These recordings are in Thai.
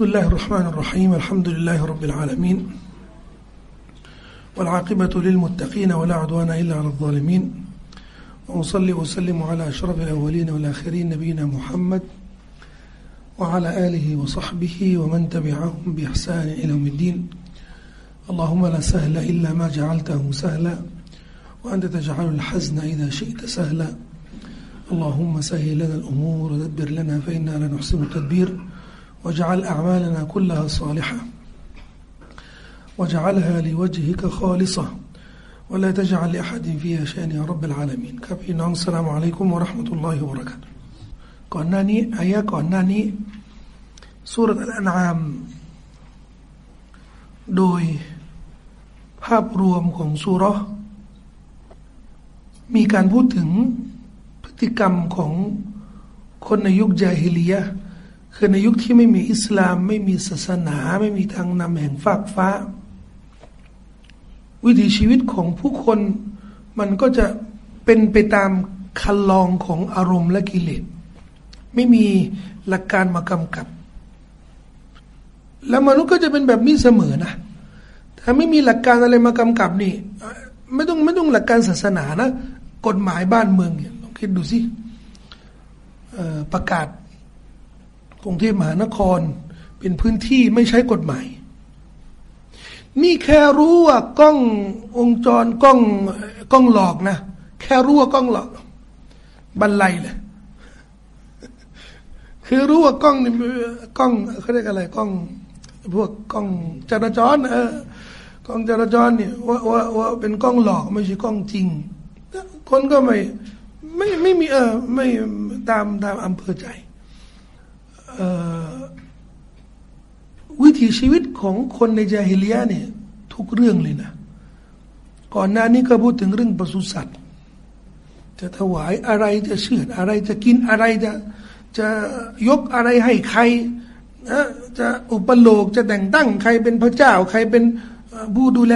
بسم الله الرحمن الرحيم الحمد لله رب العالمين والعاقبة للمتقين ولا عدوان إلا على الظالمين وأصلي وسلم على أشرف الأولين والآخرين نبينا محمد وعلى آله وصحبه ومن تبعهم بإحسان إلى يوم الدين. اللهم لا سهل إلا ما جعلته سهلا وأنت تجعل الحزن إذا شئت سهلا. اللهم سهل لنا الأمور ودبر لنا فإنا لا نحسن التدبير. واجعل أعمالنا كلها صالحة واجعلها لوجهك خالصة ولا تجعل لأحد فيها شأن يا رب العالمين ครับพี่น้องสลามอะลัยกุมวะราะห์มะตุลลอฮิวะบะเราะกาตุฮ์ก่อนหน้านี้อายะก่อนหน้านี้สุรอัลอันอามโดยภาพรวมของสุรมีการพูดถึงพฤติกรรมของคนในยุคจาฮิลียะ คือในยุคที่ไม่มีอิสลาม ไม่มีศาสนา ไม่มีทางนำแห่งฟากฟ้า วิถีชีวิตของผู้คนมันก็จะเป็นไปตามคันลองของอารมณ์และกิเลสไม่มีหลักการมากำกับ แล้วมนุษย์ก็จะเป็นแบบนี้เสมอนะถ้าไม่มีหลักการอะไรมากำกับนี่ ไม่ต้องไม่ต้องหลักการศาสนานะ กฎหมายบ้านเมืองเนี่ยลองคิดดูสิประกาศ กรุงเทพมหานคร เป็นพื้นที่ไม่ใช้กฎหมาย นี่แค่รู้ว่ากล้ององจรกล้องกล้องหลอกนะ แค่รู้ว่ากล้องหลอกบันไลเลยคือรู้ว่ากล้องนี่กล้องเขาเรียกอะไรกล้อง พวกกล้องจราจร เออกล้องจราจรเนี่ยว่าว่าว่าเป็นกล้องหลอกไม่ใช่กล้องจริง คนก็ไม่ไม่ไม่มีเออไม่ตามตามอำเภอใจ วิถีชีวิตของคนในจาฮิเลียเนี่ยทุกเรื่องเลยนะ ก่อนหน้านี้ก็พูดถึงเรื่องปศุสัตว์ จะถวายอะไรจะเชื่ออะไรจะกินอะไรจะจะยกอะไรให้ใครนะจะอุปโลกจะแต่งตั้งใครเป็นพระเจ้า ใครเป็นผู้ดูแล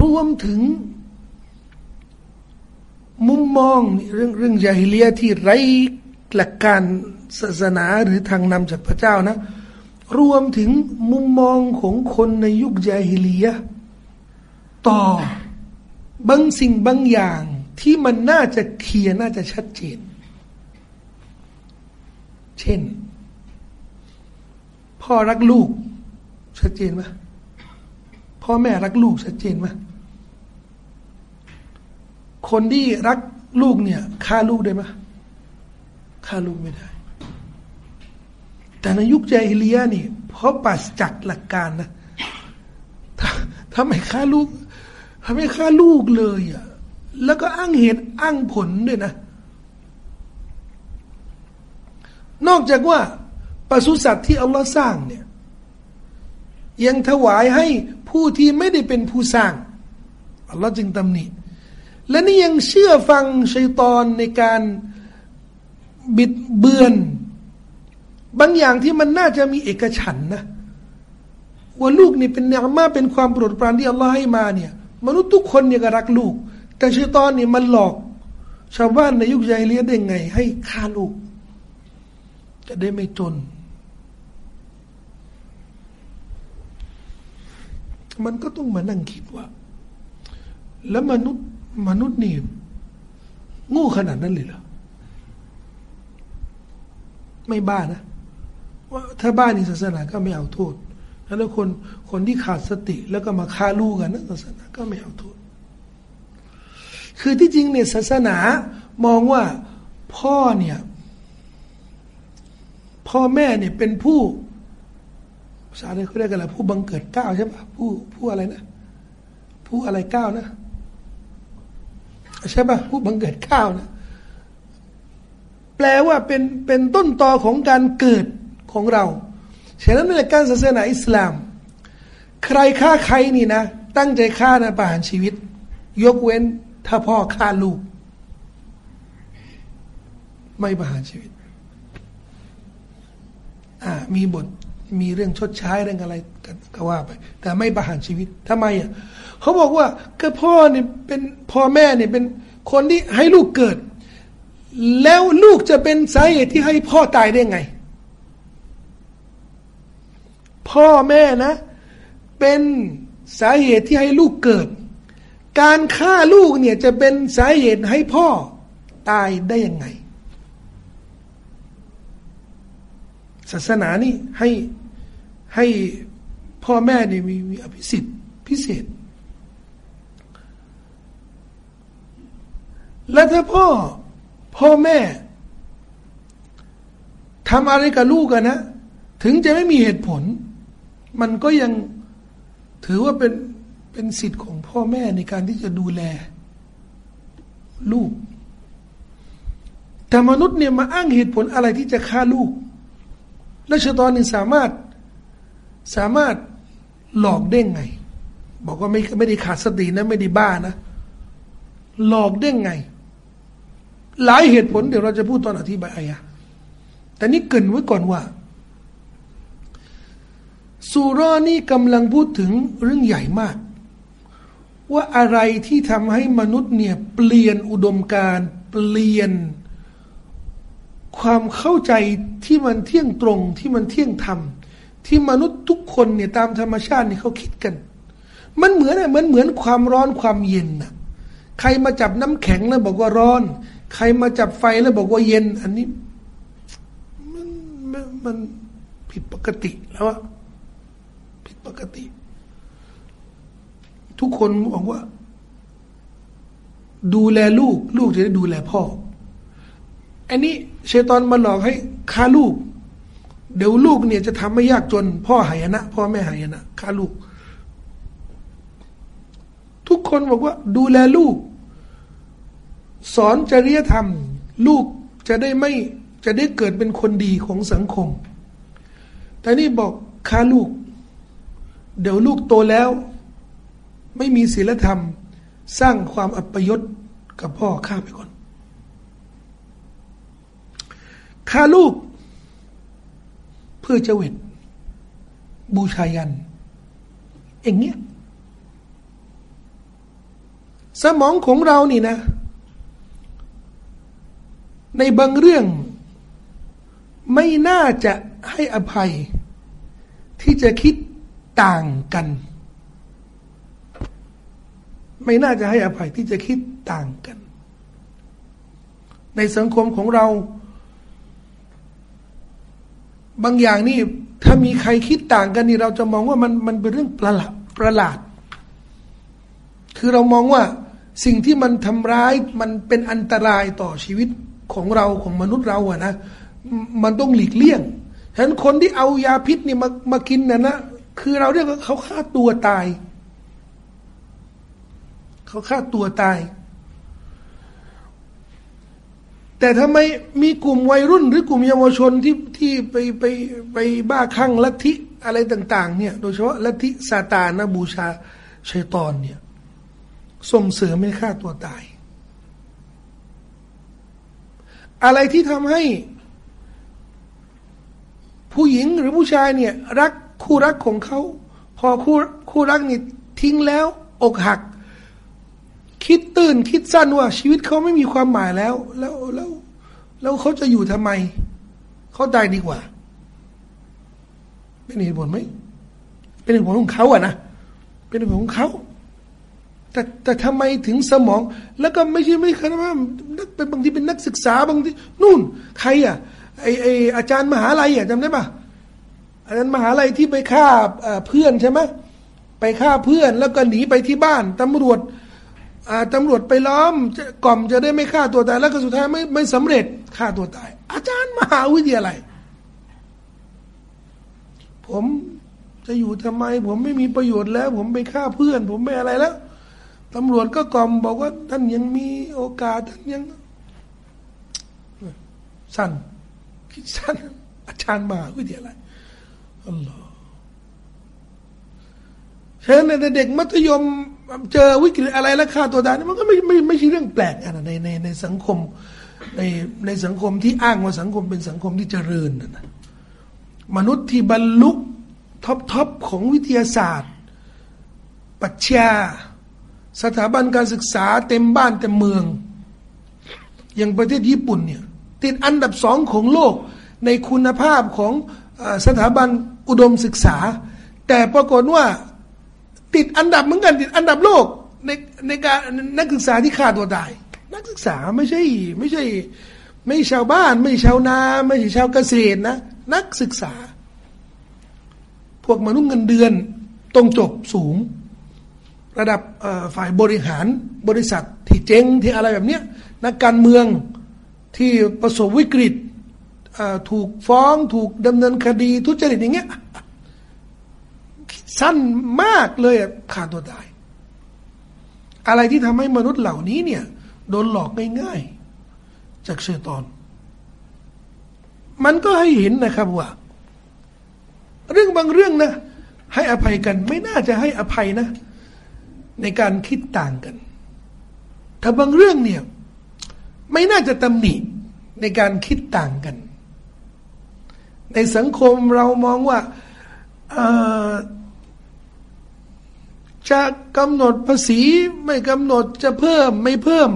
รวมถึงมุมมองเรื่องเรื่องยาฮิเลียที่ไร้ หลักการศาสนาหรือทางนำจากพระเจ้านะ รวมถึงมุมมองของคนในยุคยาฮิลียะต่อบางสิ่งบางอย่างที่มันน่าจะเคลียร์น่าจะชัดเจน เช่น พ่อรักลูก ชัดเจนไหมพ่อแม่รักลูกชัดเจนไหมคนที่รักลูกเนี่ยฆ่าลูกได้ไหม ฆ่าลูกไม่ได้ แต่ในยุคใจฮิเลียนี่ เพราะปัสจักหลักการนะทำไมฆ่าลูกทำไมฆ่าลูกเลยอะแล้วก็อ้างเหตุอ้างผลด้วยนะ นอกจากว่าปศุสัตว์ที่อัลลอฮ์สร้างเนี่ยยังถวายให้ผู้ที่ไม่ได้เป็นผู้สร้าง อัลลอฮ์จึงตำหนิ และนี่ยังเชื่อฟังชัยตอนในการ บิดเบือน บางอย่างที่มันน่าจะมีเอกฉันนะว่าลูกนี่เป็นเนื้อมาเป็นความโปรดปรานที่อัลลอฮ์ให้มาเนี่ย มนุษย์ทุกคนเนี่ยก็รักลูก แต่ชัยตอนเนี่ยมันหลอก ชาวบ้านในยุคใจเลียได้ไง ให้ฆ่าลูก จะได้ไม่จน มันก็ต้องมานั่งคิดว่า แล้วมนุษย์มนุษย์นี่โง่ขนาดนั้นเลยเหรอ ไม่บ้านะว่าถ้าบ้าในศาสนาก็ไม่เอาโทษ แล้วคนคนที่ขาดสติแล้วก็มาฆ่าลูกกันนะศาสนาก็ไม่เอาโทษ คือที่จริงเนี่ยศาสนามองว่าพ่อเนี่ยพ่อแม่เนี่ยเป็นผู้ภาษาเขาเรียกกันอะไรผู้บังเกิดก้าวใช่ปะผู้ผู้อะไรนะ ผู้อะไรก้าวนะ ใช่ปะผู้บังเกิดก้าวนะ ลว่าเป็นเป็นต้นตอของการเกิดของเรา ฉะนั้นในการศาสนาอิสลาม ใครฆ่าใครนี่นะ ตั้งใจฆ่านะประหารชีวิต ยกเว้นถ้าพ่อฆ่าลูก ไม่ประหารชีวิต อ่ามีบทมีเรื่องชดใช้เรื่องอะไรก็ว่าไป แต่ไม่ประหารชีวิตทำไมอะเขาบอกว่าก็พ่อเนี่ยเป็นพ่อแม่เนี่ยเป็นคนที่ให้ลูกเกิด แล้วลูกจะเป็นสาเหตุที่ให้พ่อตายได้ไง พ่อแม่นะ เป็นสาเหตุที่ให้ลูกเกิด การฆ่าลูกเนี่ยจะเป็นสาเหตุให้พ่อตายได้ยังไง ศาสนานี่ให้ให้พ่อแม่เนี่ยมีมีอภิสิทธิ์พิเศษ และถ้าพ่อ พ่อแม่ทำอะไรกับลูกกันนะ ถึงจะไม่มีเหตุผล มันก็ยังถือว่าเป็นเป็นสิทธิ์ของพ่อแม่ในการที่จะดูแล ลูก แต่มนุษย์เนี่ยมาอ้างเหตุผลอะไรที่จะฆ่าลูก และชะตอนหนึ่งสามารถสามารถหลอกได้งไง บอกว่าไม่ไม่ได้ขาดสตินะ ไม่ได้บ้านะ หลอกได้งไง หลายเหตุผลเดี๋ยวเราจะพูดตอนอธิบายอายะแต่นี่เกินไว้ก่อนว่าสุรานี่กำลังพูดถึงเรื่องใหญ่มาก ว่าอะไรที่ทำให้มนุษย์เนี่ยเปลี่ยนอุดมการเปลี่ยน ความเข้าใจที่มันเที่ยงตรงที่มันเที่ยงธรรม ที่มนุษย์ทุกคนเนี่ยตามธรรมชาติเนี่ยเขาคิดกัน มันเหมือนเหมือนเหมือนความร้อนความเย็นนะใครมาจับน้ำแข็งแล้วบอกว่าร้อน ใครมาจับไฟแล้วบอกว่าเย็น อันนี้มันมันผิดปกติแล้วอะผิดปกติ ทุกคนบอกว่า ดูแลลูก ลูกจะได้ดูแลพ่อ อันนี้เชตอนมาหลอกให้ฆ่าลูก เดี๋ยวลูกเนี่ยจะทำไม่ยากจน พ่อหายนะ พ่อแม่หายนะฆ่าลูก ทุกคนบอกว่า ดูแลลูก สอนจริยธรรม ลูกจะได้ไม่จะได้เกิดเป็นคนดีของสังคม แต่นี่บอกฆ่าลูก เดี๋ยวลูกโตแล้ว ไม่มีศีลธรรม สร้างความอัปยศกับพ่อฆ่าไปก่อนฆ่าลูก เพื่อจะเวทบูชายันเองเนี้ย สมองของเรานี่นะ ในบางเรื่อง ไม่น่าจะให้อภัย ที่จะคิดต่างกัน ไม่น่าจะให้อภัยที่จะคิดต่างกัน ในสังคมของเรา บางอย่างนี่ถ้ามีใครคิดต่างกันนี่เราจะมองว่ามันมันเป็นเรื่องประหลาดประหลาด คือเรามองว่าสิ่งที่มันทำร้ายมันเป็นอันตรายต่อชีวิต ของเราของมนุษย์เราอะนะมันต้องหลีกเลี่ยงฉะนั้นคนที่เอายาพิษนี่มามากินน่ะนะคือเราเรียกว่าเขาฆ่าตัวตาย เขาฆ่าตัวตาย แต่ทำไมมีกลุ่มวัยรุ่น หรือกลุ่มเยาวชนที่ที่ไปไปไปบ้าคลั่งลัทธิอะไรต่าง ๆ เนี่ย โดยเฉพาะลัทธิซาตานนะบูชาชัยตอนเนี่ย ส่งเสริมให้ฆ่าตัวตาย อะไรที่ทำให้ ผู้หญิงหรือผู้ชายเนี่ย รักคู่รักของเขา พอคู่คู่รักนี่ทิ้งแล้วอกหัก คิดตื่นคิดสั้นว่า ชีวิตเขาไม่มีความหมายแล้ว แล้วแล้วแล้วเขาจะอยู่ทำไม เขาตายดีกว่า เป็นเหตุผลไหมเป็นเหตุผลของเขาอะนะเป็นเหตุผลของเขา แต่แต่ทำไมถึงสมอง แล้วก็ไม่ใช่ไม่เคยว่านักเป็นบางทีเป็นนักศึกษาบางทีนู่น ใครอะไอไออาจารย์มหาลัยอะจำได้ปะอาจารย์มหาลัยที่ไปฆ่าเพื่อนใช่ไหมไปฆ่าเพื่อน แล้วก็หนีไปที่บ้านตำรวจตำรวจไปล้อมกล่อมจะได้ไม่ฆ่าตัวตาย แล้วก็สุดท้ายไม่ไม่สำเร็จฆ่าตัวตาย อาจารย์มหาวิทยาลัยผมจะอยู่ทำไม ผมไม่มีประโยชน์แล้ว ผมไปฆ่าเพื่อน ผมไม่อะไรแล้ว ตำรวจก็กล่อมบอกว่า ท่านยังมีโอกาสท่านยัง สั้นคิดสั้นอาจารย์มาวิทยาลัยอัลลอฮ์ฉะนั้นในเด็กมัธยมเจอวิกฤตอะไรแล้วฆ่าตัวตายมันก็ไม่ไม่ไม่ใช่เรื่องแปลกอะในในในสังคมในในสังคมที่อ้างว่าสังคมเป็นสังคมที่เจริญนะมนุษย์ที่บรรลุ top top ของวิทยาศาสตร์ ปรัชญา สถาบันการศึกษาเต็มบ้านเต็มเมือง อย่างประเทศญี่ปุ่นเนี่ยติดอันดับสองของโลกในคุณภาพของสถาบันอุดมศึกษา แต่ปรากฏว่าติดอันดับเหมือนกันติดอันดับโลกในในการนักศึกษาที่ฆ่าตัวตาย นักศึกษาไม่ใช่ไม่ใช่ไม่ชาวบ้าน ไม่ชาวนา ไม่ใช่ชาวเกษตรนะ นักศึกษา พวกมนุษย์เงินเดือนต้องจบสูง ระดับฝ่ายบริหารบริษัทที่เจ๊งที่อะไรแบบเนี้ยนักการเมืองที่ประสบวิกฤตถูกฟ้องถูกดำเนินคดีทุจริตอย่างเงี้ยสั้นมากเลยขาดตัวตาย อะไรที่ทำให้มนุษย์เหล่านี้เนี่ยโดนหลอกง่ายๆ จากเชตอน มันก็ให้เห็นนะครับว่า เรื่องบางเรื่องนะ ให้อภัยกันไม่น่าจะให้อภัยนะ ในการคิดต่างกัน ถ้าบางเรื่องเนี่ย ไม่น่าจะตำหนิในการคิดต่างกัน ในสังคมเรามองว่าจะกำหนดภาษีไม่กำหนดจะเพิ่มไม่เพิ่ม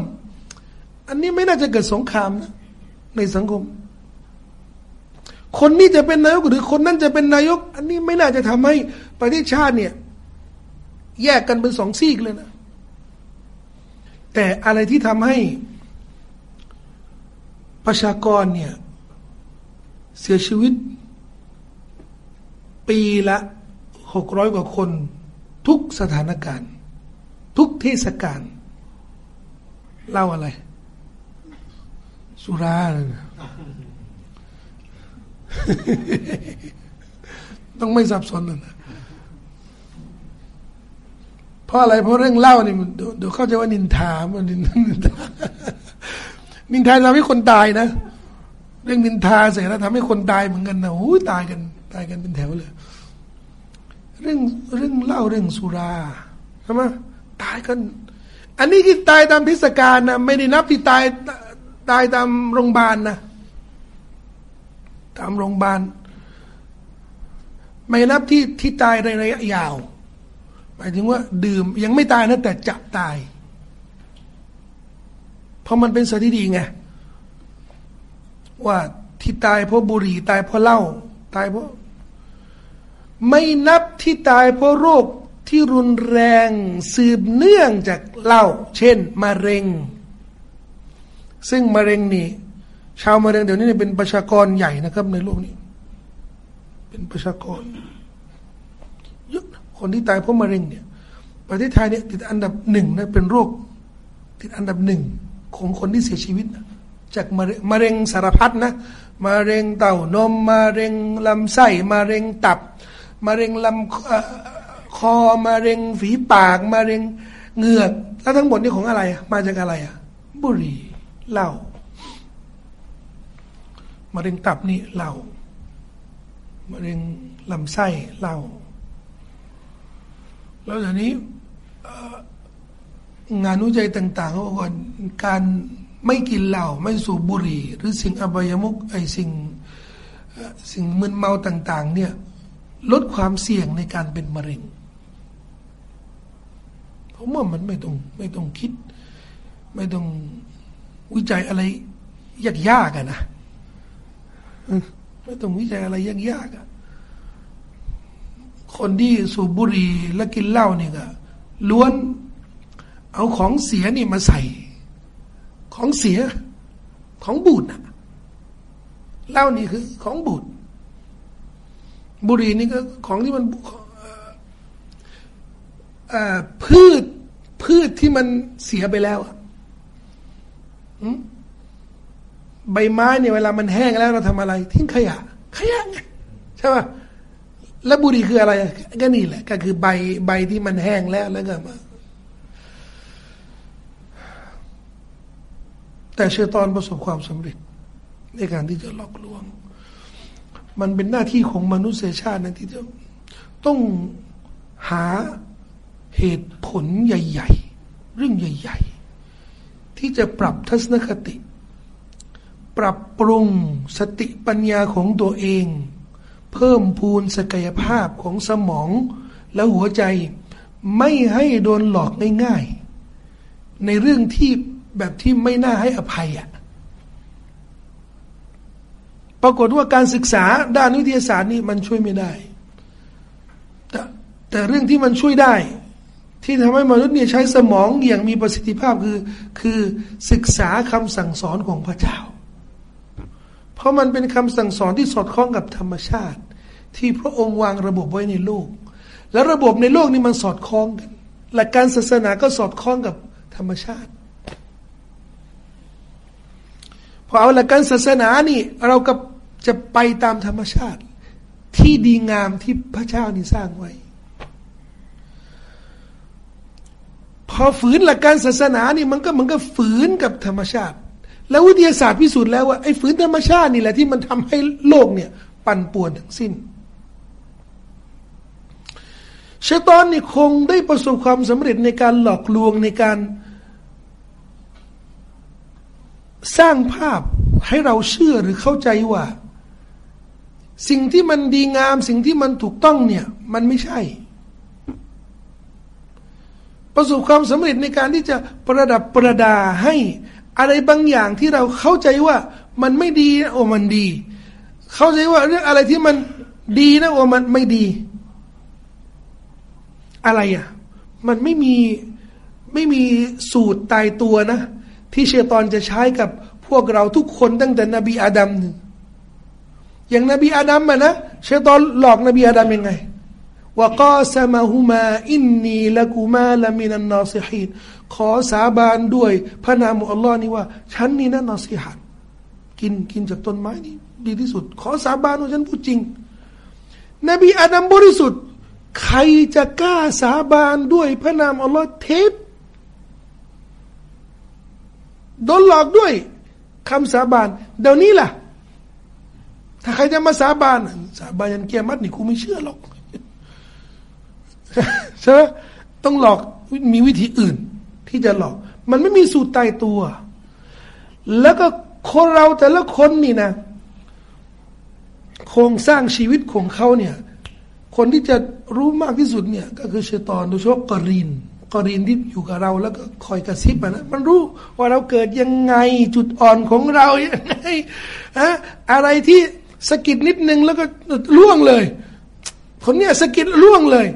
อันนี้ไม่น่าจะเกิดสงครามนะในสังคม คนนี้จะเป็นนายกหรือคนนั้นจะเป็นนายก อันนี้ไม่น่าจะทำให้ประเทศชาติเนี่ย แยกกันเป็นสองซีกเลยนะ แต่อะไรที่ทำให้ประชากรเนี่ย เสียชีวิต ปีละหกร้อยกว่าคน ทุกสถานการณ์ ทุกเทศกาลเล่าอะไร สุราต้องไม่สับสนนะ เพราะอะไรเพราะเรื่องเล่านี่มันเดี๋ยวเข้าใจว่านินทามันนินทานินทาทำให้คนตายนะ เรื่องนินทาเสร็จแล้วทำให้คนตายเหมือนกันนะโอ้ตายกันตายกันเป็นแถวเลย เรื่องเรื่องเล่าเรื่องสุราใช่ไหมตายกัน อันนี้ที่ตายตามเทศกาลนะไม่ได้นับที่ตายตายตามโรงพยาบาลนะตามโรงพยาบาลไม่นับที่ที่ตายในระยะยาว หมายถึงว่า ดื่มยังไม่ตายนะแต่จะตาย เพราะมันเป็นสถิติไงว่าที่ตายเพราะบุหรี่ตายเพราะเหล้าตายเพราะ ไม่นับที่ตายเพราะโรคที่รุนแรงสืบเนื่องจากเหล้าเช่นมะเร็ง ซึ่งมะเร็งนี่ชาวมะเร็งเดี๋ยวนี้เป็นประชากรใหญ่นะครับในโลกนี้ เป็นประชากร คนที่ตายเพราะมะเร็งเนี่ยประเทศไทยเนี่ยติดอันดับหนึ่งนะเป็นโรค ติดอันดับหนึ่งของคนที่เสียชีวิตนะจากมะเร็งมะเร็งสารพัดนะมะเร็งเต้านมมะเร็งลำไส้มะเร็งตับมะเร็งลำคอมะเร็งฝีปากมะเร็งเหงือกแล้วทั้งหมดนี่ของอะไร มาจากอะไรอะบุหรี่เหล้ามะเร็งตับนี่เหล้ามะเร็งลำไส้เหล้า แล้วทีนี้งานวิจัยต่างๆเขาบอกว่าการไม่กินเหล้าไม่สูบบุหรี่ หรือสิ่งอบายมุกไอสิ่งสิ่งมึนเมาต่าง ๆ เนี่ยลดความเสี่ยงในการเป็นมะเร็งผมว่ามันไม่ต้องไม่ต้องคิด ไม่ต้องวิจัยอะไรยากๆอะนะไม่ต้องวิจัยอะไรยากๆอะ คนที่สูบบุหรี่และกินเหล้านี่ก็ล้วนเอาของเสียนี่มาใส่ ของเสียของบูดนะเหล้านี่คือของบูดบุหรี่นี่ก็ของที่มันพืชพืชที่มันเสียไปแล้วใบไม้เนี่ยเวลามันแห้งแล้วเราทำอะไร ทิ้งขยะ ขยะไงใช่ป่ะ แล้วบุหรี่คืออะไร ก็นี่แหละ ก็คือใบใบที่มันแห้งแล้วแล้วก็มาแต่เชอตอนประสบความสำเร็จ ในการที่จะหลอกลวง มันเป็นหน้าที่ของมนุษยชาตินะที่จะต้องหาเหตุผลใหญ่ ๆ เรื่องใหญ่ ๆ ที่จะปรับทัศนคติ ปรับปรุงสติปัญญาของตัวเอง เพิ่มพูนศักยภาพของสมองและหัวใจไม่ให้โดนหลอกง่ายๆ ในเรื่องที่แบบที่ไม่น่าให้อภัยอะปรากฏว่าการศึกษาด้านวิทยาศาสตร์นี่มันช่วยไม่ได้ แต่แต่เรื่องที่มันช่วยได้ ที่ทำให้มนุษย์เนี่ยใช้สมองอย่างมีประสิทธิภาพคือคือศึกษาคำสั่งสอนของพระเจ้า เพราะมันเป็นคำสั่งสอนที่สอดคล้องกับธรรมชาติ ที่พระองค์วางระบบไว้ในโลก และระบบในโลกนี้มันสอดคล้องกันหลักการศาสนาก็สอดคล้องกับธรรมชาติพอเอาหลักการศาสนานี่ เราก็จะไปตามธรรมชาติ ที่ดีงามที่พระเจ้านี่สร้างไว้ พอฝืนหลักการศาสนานี่มันก็มันก็ฝืนกับธรรมชาติ แล้ววิทยาศาสตร์พิสูจน์แล้วว่าไอ้ฝืนธรรมชาตินี่แหละที่มันทำให้โลกเนี่ย ปั่นป่วนทั้งสิ้น ชตอนนี่คงได้ประสบความสำเร็จในการหลอกลวงในการ สร้างภาพให้เราเชื่อหรือเข้าใจว่า สิ่งที่มันดีงาม สิ่งที่มันถูกต้องเนี่ย มันไม่ใช่ ประสบความสำเร็จในการที่จะประดับประดาให้อะไรบางอย่างที่เราเข้าใจว่ามันไม่ดีนะโอ้มันดี เข้าใจว่าเรื่องอะไรที่มันดีนะโอ้มันไม่ดี อะไรอะ มันไม่มีไม่มีสูตรตายตัวนะ ที่เชตอนจะใช้กับพวกเราทุกคนตั้งแต่นบีอาดัมหนึ่งอย่างนบีอาดัมอะนะเชตอนหลอกนบีอาดัมยังไงว่ากาสมาฮูมาอินนีละกูมาละมินันนาซิฮีนขอสาบานด้วย พระนามอัลลอฮ์นี่ว่า ฉันนี่นะนาซิฮันกินกินจากต้นไม้นี่ดีที่สุด ขอสาบานว่าฉันพูดจริง นบีอาดัมบริสุทธิ์ ใครจะกล้าสาบานด้วยพระนามอัลลอฮ์เทปโดนหลอกด้วยคำสาบานเดี๋ยวนี้ล่ะ ถ้าใครจะมาสาบาน สาบานยันเกียรตินี่กูไม่เชื่อหรอกใช่ไหมต้องหลอกมีวิธีอื่น ที่จะหลอก มันไม่มีสูตรตายตัว แล้วก็คนเราแต่ละคนนี่นะ โครงสร้างชีวิตของเขาเนี่ย คนที่จะรู้มากที่สุดเนี่ยก็คือเชตอนโดยเฉพาะกอรินกอรินที่อยู่กับเราแล้วก็คอยกระซิบนะมันรู้ว่าเราเกิดยังไงจุดอ่อนของเรายังไงอะอะไรที่สกิดนิดนึงแล้วก็ล่วงเลย คนเนี้ยสกิดล่วงเลย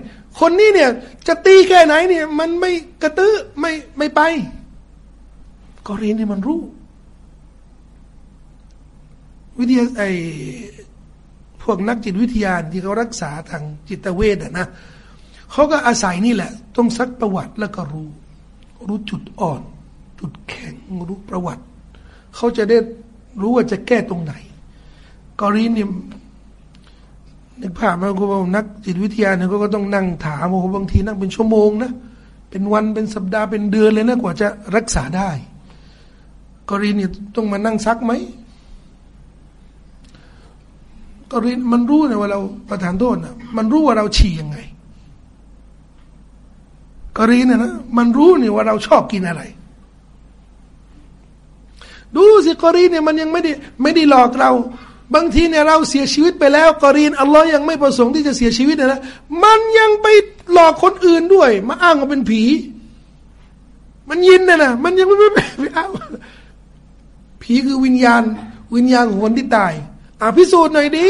คนนี้เนี่ยจะตีแค่ไหนเนี่ย มันไม่กระตื้อไม่ไม่ไปกอรินเนี่ยมันรู้ วิทยาไอ พวกนักจิตวิทยาที่เขารักษาทางจิตเวชนะเขาก็อาศัยนี่แหละ ต้องซักประวัติแล้วก็รู้ รู้จุดอ่อน จุดแข็งรู้ประวัติ เขาจะได้รู้ว่าจะแก้ตรงไหนกรณีนี่นึกภาพมาคุณนักจิตวิทยาเนี่ยก็ต้องนั่งถามโอ้บางทีนั่งเป็นชั่วโมงนะเป็นวันเป็นสัปดาห์เป็นเดือนเลยนะกว่าจะรักษาได้กรณีนี่ต้องมานั่งซักไหม ก็รินมันรู้นะว่าเราประทานโทษนะมันรู้ว่าเราฉี่ยังไงกรีนนะมันรู้นี่ว่าเราชอบกินอะไร ดูสิกรีนเนี่ยมันยังไม่ได้ไม่ได้หลอกเรา บางทีเนี่ยเราเสียชีวิตไปแล้วกรีนอัลลอฮ์ยังไม่ประสงค์ที่จะเสียชีวิตนะมันยังไปหลอกคนอื่นด้วย มาอ้างว่าเป็นผี มันยินนะนะมันยังไม่ไม่อ้าผีคือวิญญาณ วิญญาณของคนที่ตาย อะพิสูจน์หน่อยดิ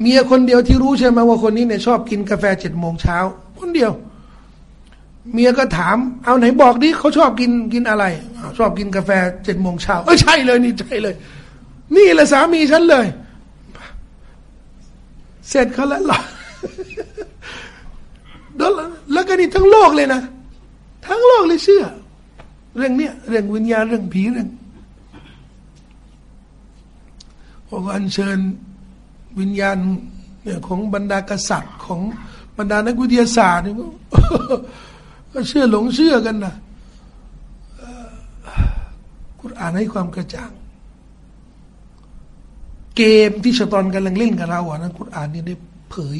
เมียคนเดียวที่รู้ใช่ไหมว่าคนนี้เนี่ยชอบกินกาแฟเจ็ดโมงเช้าคนเดียว เมียก็ถาม เอาไหนบอกดิเขาชอบกินกินอะไรชอบกินกาแฟเจ็ดโมงเช้าเออใช่เลยนี่ใช่เลย นี่แหละสามีฉันเลย เสร็จเขาแล้วหรอแล้วก็นี่ทั้งโลกเลยนะ ทั้งโลกเลยเชื่อ เรื่องเนี้ยเรื่องวิญญาณเรื่องผีเรื่อง บอกอัญเชิญวิญญาณเนี่ยของบรรดากษัตริย์ของบรรดานักวิทยาศาสตร์เนี่ยก็เชื่อหลงเชื่อกันนะกุรอานให้ความกระจ่าง เกมที่ชตอนกำลังเล่นกับเราอะนั้นกุรอานนี่ได้เผย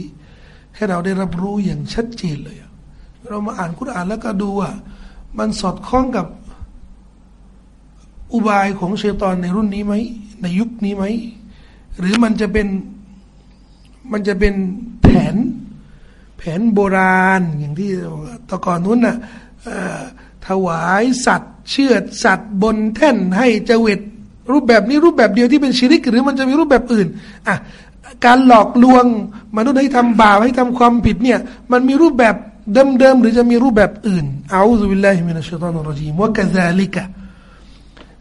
ให้เราได้รับรู้อย่างชัดเจนเลย เรามาอ่านกุรอานแล้วก็ดูว่ามันสอดคล้องกับอุบายของเชตอนในรุ่นนี้ไหมในยุคนี้ไหม หรือมันจะเป็นมันจะเป็นแผนแผนโบราณอย่างที่ตะก่อนนู้นน่ะถวายสัตว์ เชือดสัตว์บนแท่นให้เจวิตรูปแบบนี้รูปแบบเดียวที่เป็นชิริก หรือมันจะมีรูปแบบอื่นอะการหลอกลวงมนุษย์ให้ทำบาปให้ทำความผิดเนี่ยมันมีรูปแบบเดิมๆหรือจะมีรูปแบบอื่นอาอูซุบิลลาฮิมินัชชัยฏอนรจีมวะกะซาลิกะ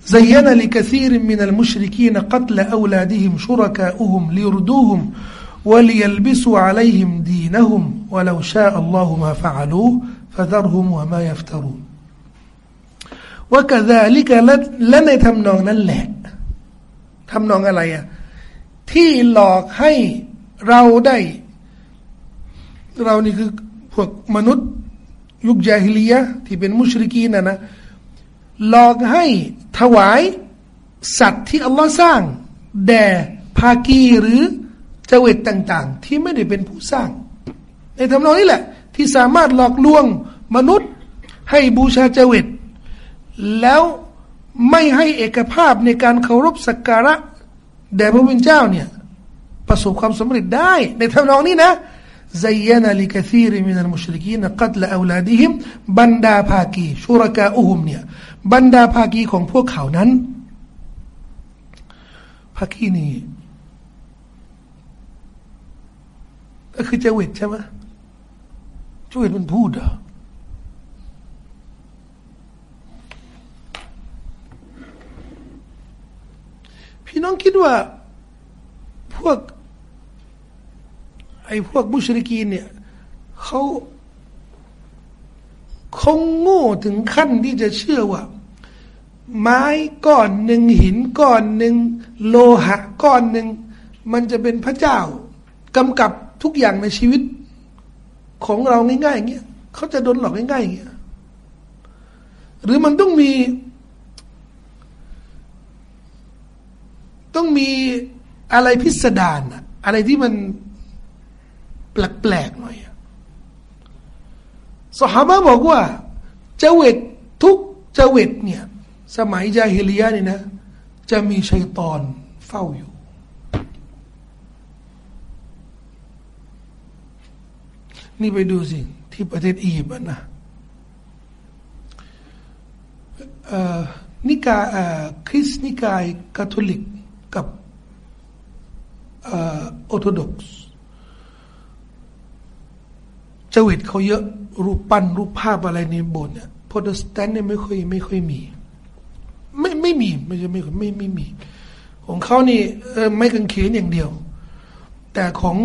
زين لكثير من المشركين قتل أولادهم شركاؤهم ليردوهم وليلبسوا عليهم دينهم ولو شاء الله ما فعلوه فذرهم وما يفترون وكذلك لن ทำนองนั้นแหละทำนองอะไรอ่ะที่หลอกให้เราได้ เรานี่คือพวกมนุษย์ยุคจาฮิลียะที่เป็นมุชริกีนะนะ หลอกให้ถวายสัตว์ที่อัลลอฮ์สร้าง แด่ภากีหรือเจวิตต่าง ๆ ที่ไม่ได้เป็นผู้สร้าง ในทำนองนี้แหละ ที่สามารถหลอกลวงมนุษย์ให้บูชาเจวิตแล้วไม่ให้เอกภาพในการเคารพสักการะแด่พระผู้เป็นเจ้าเนี่ยประสบความสำเร็จได้ ในทำนองนี้นะ زين لكثير من المشركين قتل أولادهم บรรดาภากีชุรกาอุฮุมเนี่ย บรรดาภากีของพวกเขานั้นภากีนี่ก็คือเจวิตใช่ไหมเจวิตมันพูดเหรอพี่น้องคิดว่า พวก ไอ้พวกมุชริกีนเนี่ยเขาเขาโง่ถึงขั้นที่จะเชื่อว่า ไม้ก้อนหนึ่งหินก้อนหนึ่งโลหะก้อนหนึ่งมันจะเป็นพระเจ้ากำกับทุกอย่างในชีวิตของเราง่ายๆอย่างเงี้ยเขาจะโดนหลอกง่ายๆอย่างเงี้ยหรือมันต้องมี ต้องมีอะไรพิสดารอะอะไรที่มันแปลกๆหน่อยสหายบอกว่าเจวิตทุกเจวิตเนี่ย สมัยจาฮิลียะนี่นะ จะมีชัยตอนเฝ้าอยู่ นี่ไปดูสิ ที่ประเทศอียิปต์นะนิกายคริสนิกายคาทอลิกกับออโธดอกซ์จวิตเขาเยอะรูปปั้นรูปภาพอะไรในโบสถ์เนี่ยโปรเตสแตนต์เนี่ยไม่ค่อยไม่ค่อยมี ไม่ไม่มีไม่ใช่ไม่ไม่ไม่มี ของเขานี่เออไม่กังเขนอย่างเดียว แต่ของ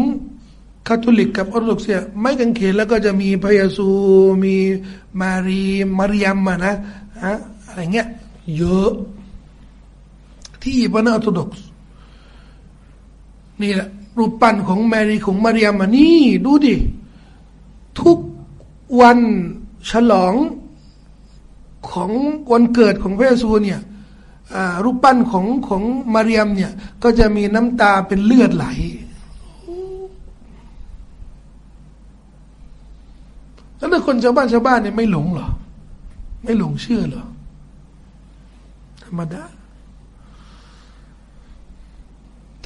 คาทอลิกกับออร์โธดอกซ์เนี่ยไม่กังเขนแล้วก็จะมีพระเยซูมีมารีมาริยมมานะฮะอะไรเงี้ยเยอะที่อีบันออร์โธดอกซ์นี่แหละรูปปั้นของแมรีของมาริยมมานี่ ดูดิ ทุกวันฉลอง ของวันเกิดของพระเยซูเนี่ยรูปปั้นของของมาเรียมเนี่ยก็จะมีน้ำตาเป็นเลือดไหล แล้วถ้าคนชาวบ้านชาวบ้านเนี่ยไม่หลงหรอ ไม่หลงเชื่อหรอ ธรรมดา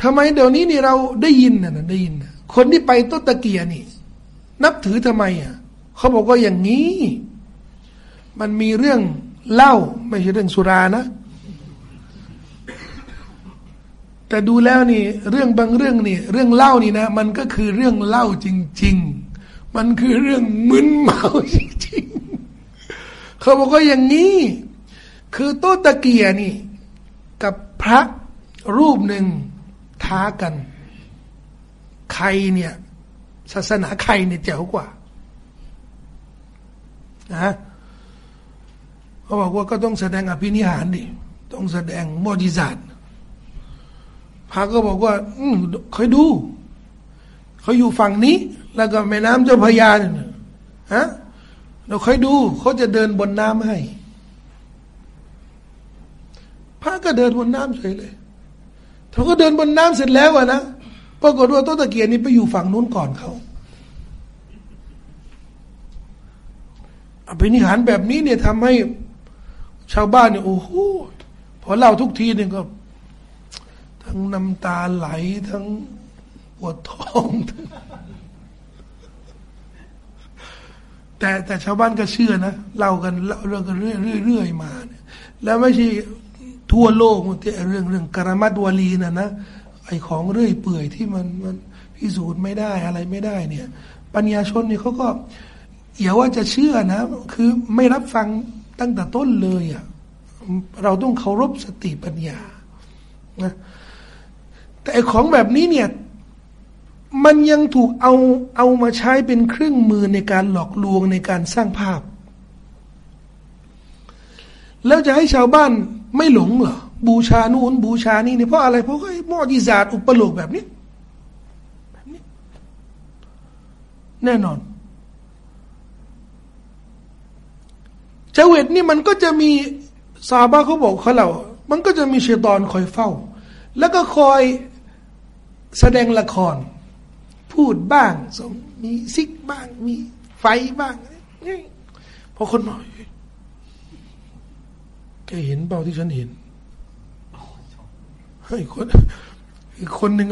ทำไมเดี๋ยวนี้นี่เราได้ยินนะได้ยินนะคนที่ไปต้นตะเกียนี่ นับถือทำไมอะเขาบอกว่าอย่างนี้ มันมีเรื่องเล่าไม่ใช่เรื่องสุรานะ แต่ดูแล้วนี่เรื่องบางเรื่องนี่เรื่องเล่านี่นะ มันก็คือเรื่องเล่าจริง ๆ มันคือเรื่องมึนเมาจริงๆเขาบอกว่าอย่างนี้ คือโตตะเกียนี่ กับพระรูปหนึ่งท้ากัน ใครเนี่ยศาสนาใครเนี่ยเจ๋วกว่านะ เขาบอกว่าก็ต้องแสดงอภินิหารดิต้องแสดงมอจิซาตพระก็บอกว่า อืมคอยดูเขาอยู่ฝั่งนี้ แล้วก็แม่น้ำเจ้าพยาเนี่ยฮะเราคอยดูเขาจะเดินบนน้ำให้พระก็เดินบนน้ำเฉยเลยเขาก็เดินบนน้ำเสร็จแล้วอะนะปรากฏว่าต้นตะเกียนนี้ไปอยู่ฝั่งนู้นก่อนเขาอภินิหารแบบนี้เนี่ยทำให้ ชาวบ้านเนี่ยโอ้โหพอเล่าทุกทีเนี่ยก็ ทั้งน้ำตาไหลทั้งปวดท้อง แต่แต่ชาวบ้านก็เชื่อนะเล่ากันเล่าเรื่องกันเรื่อยๆมาเนี่ยแล้วไม่ใช่ทั่วโลกมันเรื่องเรื่องกรมัดวลีน่ะนะไอของเรื่อยเปื่อยที่มันมันพิสูจน์ไม่ได้อะไรไม่ได้เนี่ย ปัญญาชนเนี่ยเขาก็อย่าว่าจะเชื่อนะ คือไม่รับฟัง ตั้งแต่ต้นเลยอะเราต้องเคารพสติปัญญานะแต่ของแบบนี้เนี่ยมันยังถูกเอาเอามาใช้เป็นเครื่องมือในการหลอกลวงในการสร้างภาพ แล้วจะให้ชาวบ้านไม่หลงเหรอบูชานู่นบูชานี่เนี่ยเพราะอะไรเพราะไอ้มอจิซาดอุปโลกแบบนี้แบบนี้แน่นอน เจวิตนี่มันก็จะมีซาบะเขาบอกเขาเรามันก็จะมีเชตอนคอยเฝ้า แล้วก็คอยแสดงละคร พูดบ้างสมมีซิกบ้าง มีไฟบ้างพอคนบอกแกเห็นเปล่าที่ฉันเห็นเฮ้ยคนอีกคนหนึ่ง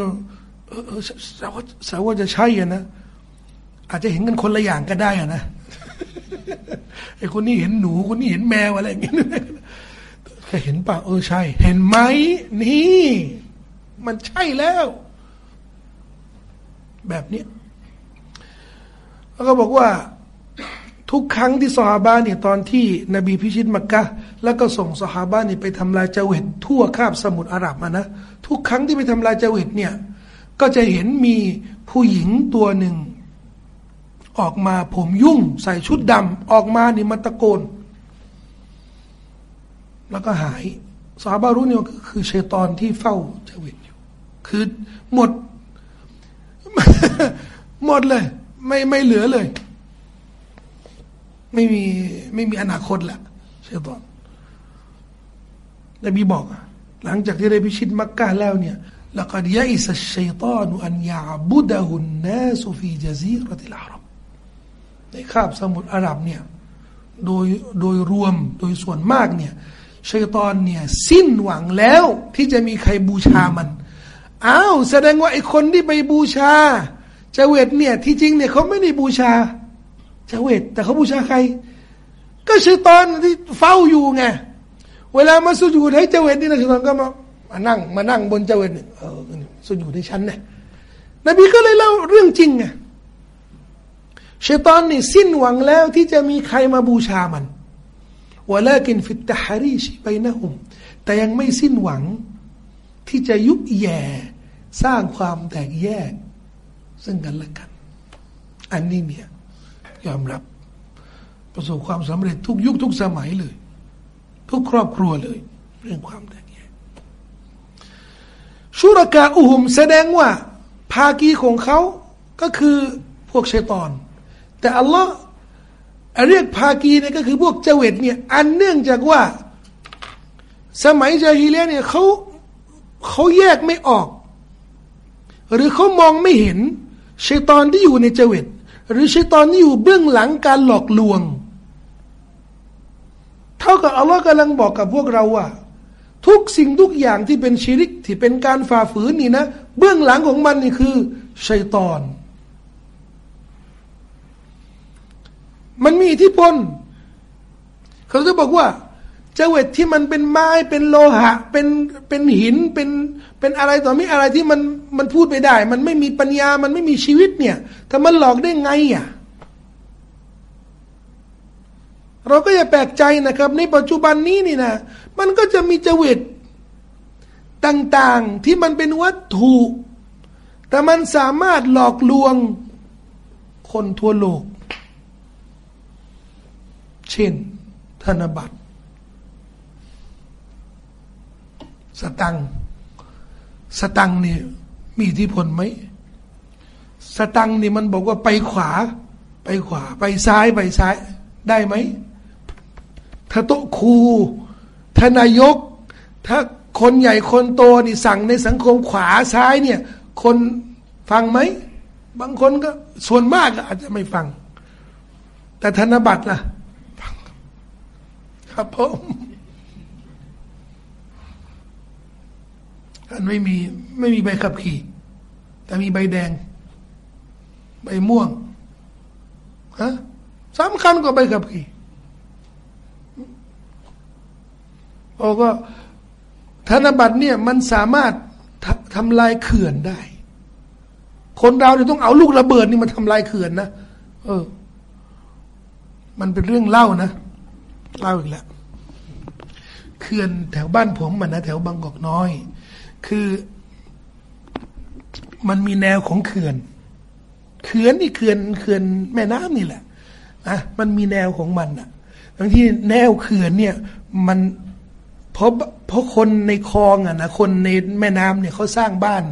เออสาวสาวว่าจะใช่อะนะ อาจจะเห็นกันคนละอย่างก็ได้อะนะ ไอ้คนนี้เห็นหนูคนนี้เห็นแมวอะไรอย่างเงี้ยแค่เห็นป่ะเออใช่ เห็นไหมนี่ มันใช่แล้ว แบบนี้แล้วก็บอกว่าทุกครั้งที่สหาบานเนี่ยตอนที่นบีพิชิตมักกะแล้วก็ส่งสหาบานเนี่ยไปทำลายเจวิตทั่วคาบสมุทรอาหรับมานะทุกครั้งที่ไปทำลายเจวิตเนี่ยก็จะเห็นมีผู้หญิงตัวหนึ่ง ออกมาผมยุ่ง ใส่ชุดดำออกมานี่มันตะโกน แล้วก็หายสาบารุเนี่ยคือเชตอนที่เฝ้าเจวิตอยู่ คือหมด หมดเลย ไม่ไม่เหลือเลย ไม่มีไม่มีอนาคตละเชตอนนบีบอก หลังจากที่ได้พิชิตมักกะแล้วเนี่ยแล้วก็ดยะอิสชัยตานุอันยาบุดะฮุนนาสุฟีจซีรติลอาหรับ ในคาบสมุทรอาหรับเนี่ยโดยโดยรวมโดยส่วนมากเนี่ยชัยตอนเนี่ยสิ้นหวังแล้วที่จะมีใครบูชามันอ้าวแสดงว่าไอ้คนที่ไปบูชาเจเวตเนี่ยที่จริงเนี่ยเขาไม่ได้บูชาเจเวตแต่เขาบูชาใคร ก็ชัยตอนที่เฝ้าอยู่ไงเวลามาสุญูดให้เจเวตนี่นะชัยตอนก็มามานั่งมานั่งบนเจเวตเออสุญูดให้ฉันเนี่ยนบีก็เลยเล่าเรื่องจริงไง ชัยตอนนี่สิ้นหวังแล้วที่จะมีใครมาบูชามันวลากินฟิตตฮารีชิไปนะฮุมแต่ยังไม่สิ้นหวังที่จะยุบแย่สร้างความแตกแยก ซึ่งกันและกัน อันนี้เนี่ยยอมรับ ประสบความสำเร็จทุกยุคทุกสมัยเลย ทุกครอบครัวเลย เรื่องความแตกแยกชุรกาอุหุมแสดงว่า ภากีของเขาก็คือพวกชัยตอน แต่อัลลอฮ์เรียกภากีเนี่ยก็คือพวกเจวิตเนี่ยอันเนื่องจากว่า สมัยจาฮีเลียเนี่ยเขาเขาแยกไม่ออก หรือเขามองไม่เห็นชัยตอนที่อยู่ในเจวิตหรือชัยตอนที่อยู่เบื้องหลังการหลอกลวง เท่ากับอัลลอฮ์กำลังบอกกับพวกเราว่า ทุกสิ่งทุกอย่างที่เป็นชีริกที่เป็นการฝ่าฝืนนี่นะ เบื้องหลังของมันนี่คือชัยตอน มันมีอิทธิพล เขาจะบอกว่าเจเวตที่มันเป็นไม้เป็นโลหะ เป็นเป็นหินเป็นเป็นอะไรต่อไม่อะไรที่มันมันพูดไม่ได้ มันไม่มีปัญญามันไม่มีชีวิตเนี่ยถ้ามันหลอกได้ไงอะเราก็อย่าแปลกใจนะครับ ในปัจจุบันนี้นี่นะมันก็จะมีเจเวตต่างๆที่มันเป็นวัตถุ แต่มันสามารถหลอกลวงคนทั่วโลก เช่น ธนบัตร สตังสตังนี่มีอิทธิพลไหม สตังนี่มันบอกว่าไปขวา ไปขวา ไปซ้ายไปซ้ายได้ไหมถ้าโตครูทนายก ถ้าคนใหญ่คนโตนี่สั่งในสังคมขวาซ้ายเนี่ย คนฟังไหม บางคนก็ส่วนมากอาจจะไม่ฟัง แต่ธนบัตรล่ะ ครับผมท่านไม่มีไม่มีใบขับขี่ แต่มีใบแดง ใบม่วงฮะสำคัญกว่าใบขับขี่โอ้ก็ธนบัตรเนี่ยมันสามารถทำลายเขื่อนได้ คนเราเนี่ยต้องเอาลูกระเบิดนี่มาทำลายเขื่อนนะเออ มันเป็นเรื่องเล่านะเล่าอีกแล้ว เขื่อนแถวบ้านผมมันนะแถวบางกอกน้อย คือ มันมีแนวของเขื่อน เขื่อนนี่เขื่อนเขื่อนแม่น้ำนี่แหละนะมันมีแนวของมันอะบางทีแนวเขื่อนเนี่ย มันเพราะเพราะคนในคลองอะนะคนในแม่น้ำเนี่ยเขาสร้างบ้าน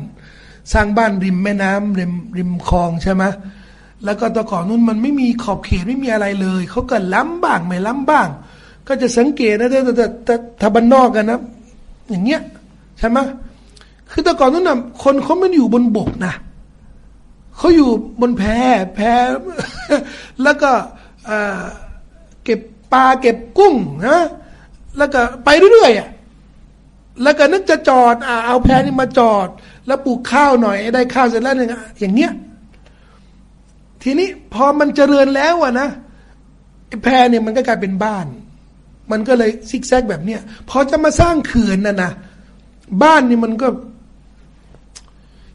สร้างบ้านริมแม่น้ำริมริมคลองใช่ไหมแล้วก็ตะก่อนนู้นมันไม่มีขอบเขตไม่มีอะไรเลย เขาก็ล้ำบ้างไม่ล้ำบ้าง ก็จะสังเกตนะแต่แต่แต่ถ้าบ้านนอกกันนะ อย่างเงี้ยใช่ไหมคือแตะก่อนนู้นน่ะคนเขาไม่อยู่บนบกนะเขาอยู่บนแพแพแล้วก็เก็บปลาเก็บกุ้งนะแล้วก็ไปเรื่อยๆอะแล้วก็นึกจะจอดอ่าเอาแพนี่มาจอด แล้วปลูกข้าวหน่อย ได้ข้าวเสร็จแล้วเนี่ยอย่างเงี้ยทีนี้พอมันเจริญแล้วอะนะแพเนี่ยมันก็กลายเป็นบ้าน มันก็เลยซิกแซกแบบเนี้ยพอจะมาสร้างเขื่อนน่ะนะบ้านนี่มันก็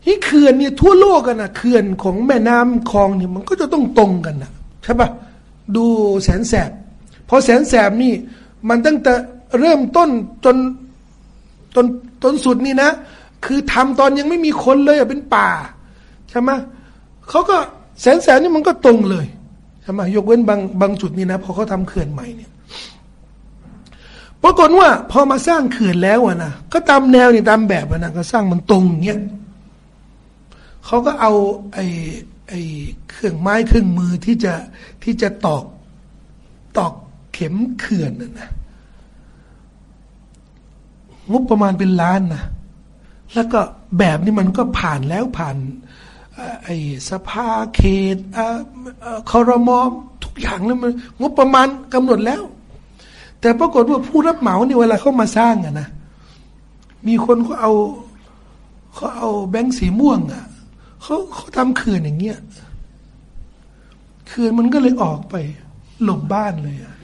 ที่เขื่อนเนี่ยทั่วโลกกันนะเขื่อนของแม่น้ำคลองเนี่ยมันก็จะต้องตรงกันนะใช่ปะดูแสนแสบพอแสนแสบนี่มันตั้งแต่เริ่มต้นจนจนจนสุดนี่นะ คือทำตอนยังไม่มีคนเลยอะเป็นป่าใช่ไหมเขาก็แสนแสนนี่มันก็ตรงเลยใช่ไหมยกเว้นบางบางจุดนี่นะพอเขาทาเขื่อนใหม่เนี่ย ปรากฏว่าพอมาสร้างเขื่อนแล้วอะนะก็ตามแนวนี่ตามแบบนะก็สร้างมันตรงเงี้ยเขาก็เอาไอ้ไอ้เครื่องไม้เครื่องมือที่จะที่จะตอกตอกเข็มเขื่อนนะนะงบประมาณเป็นล้านนะแล้วก็แบบนี้มันก็ผ่านแล้วผ่านไอ้สภาเขตคอรมอทุกอย่างแล้วมันงบประมาณกำหนดแล้ว แต่ปรากฏว่าผู้รับเหมาเนี่เวลาเขามาสร้างอะนะ มีคนเขาเอาเขาเอาแบงค์สีม่วงอะเขาเขาทำเขื่อนอย่างเงี้ยเขื่อนมันก็เลยออกไป หลบบ้านเลยอะ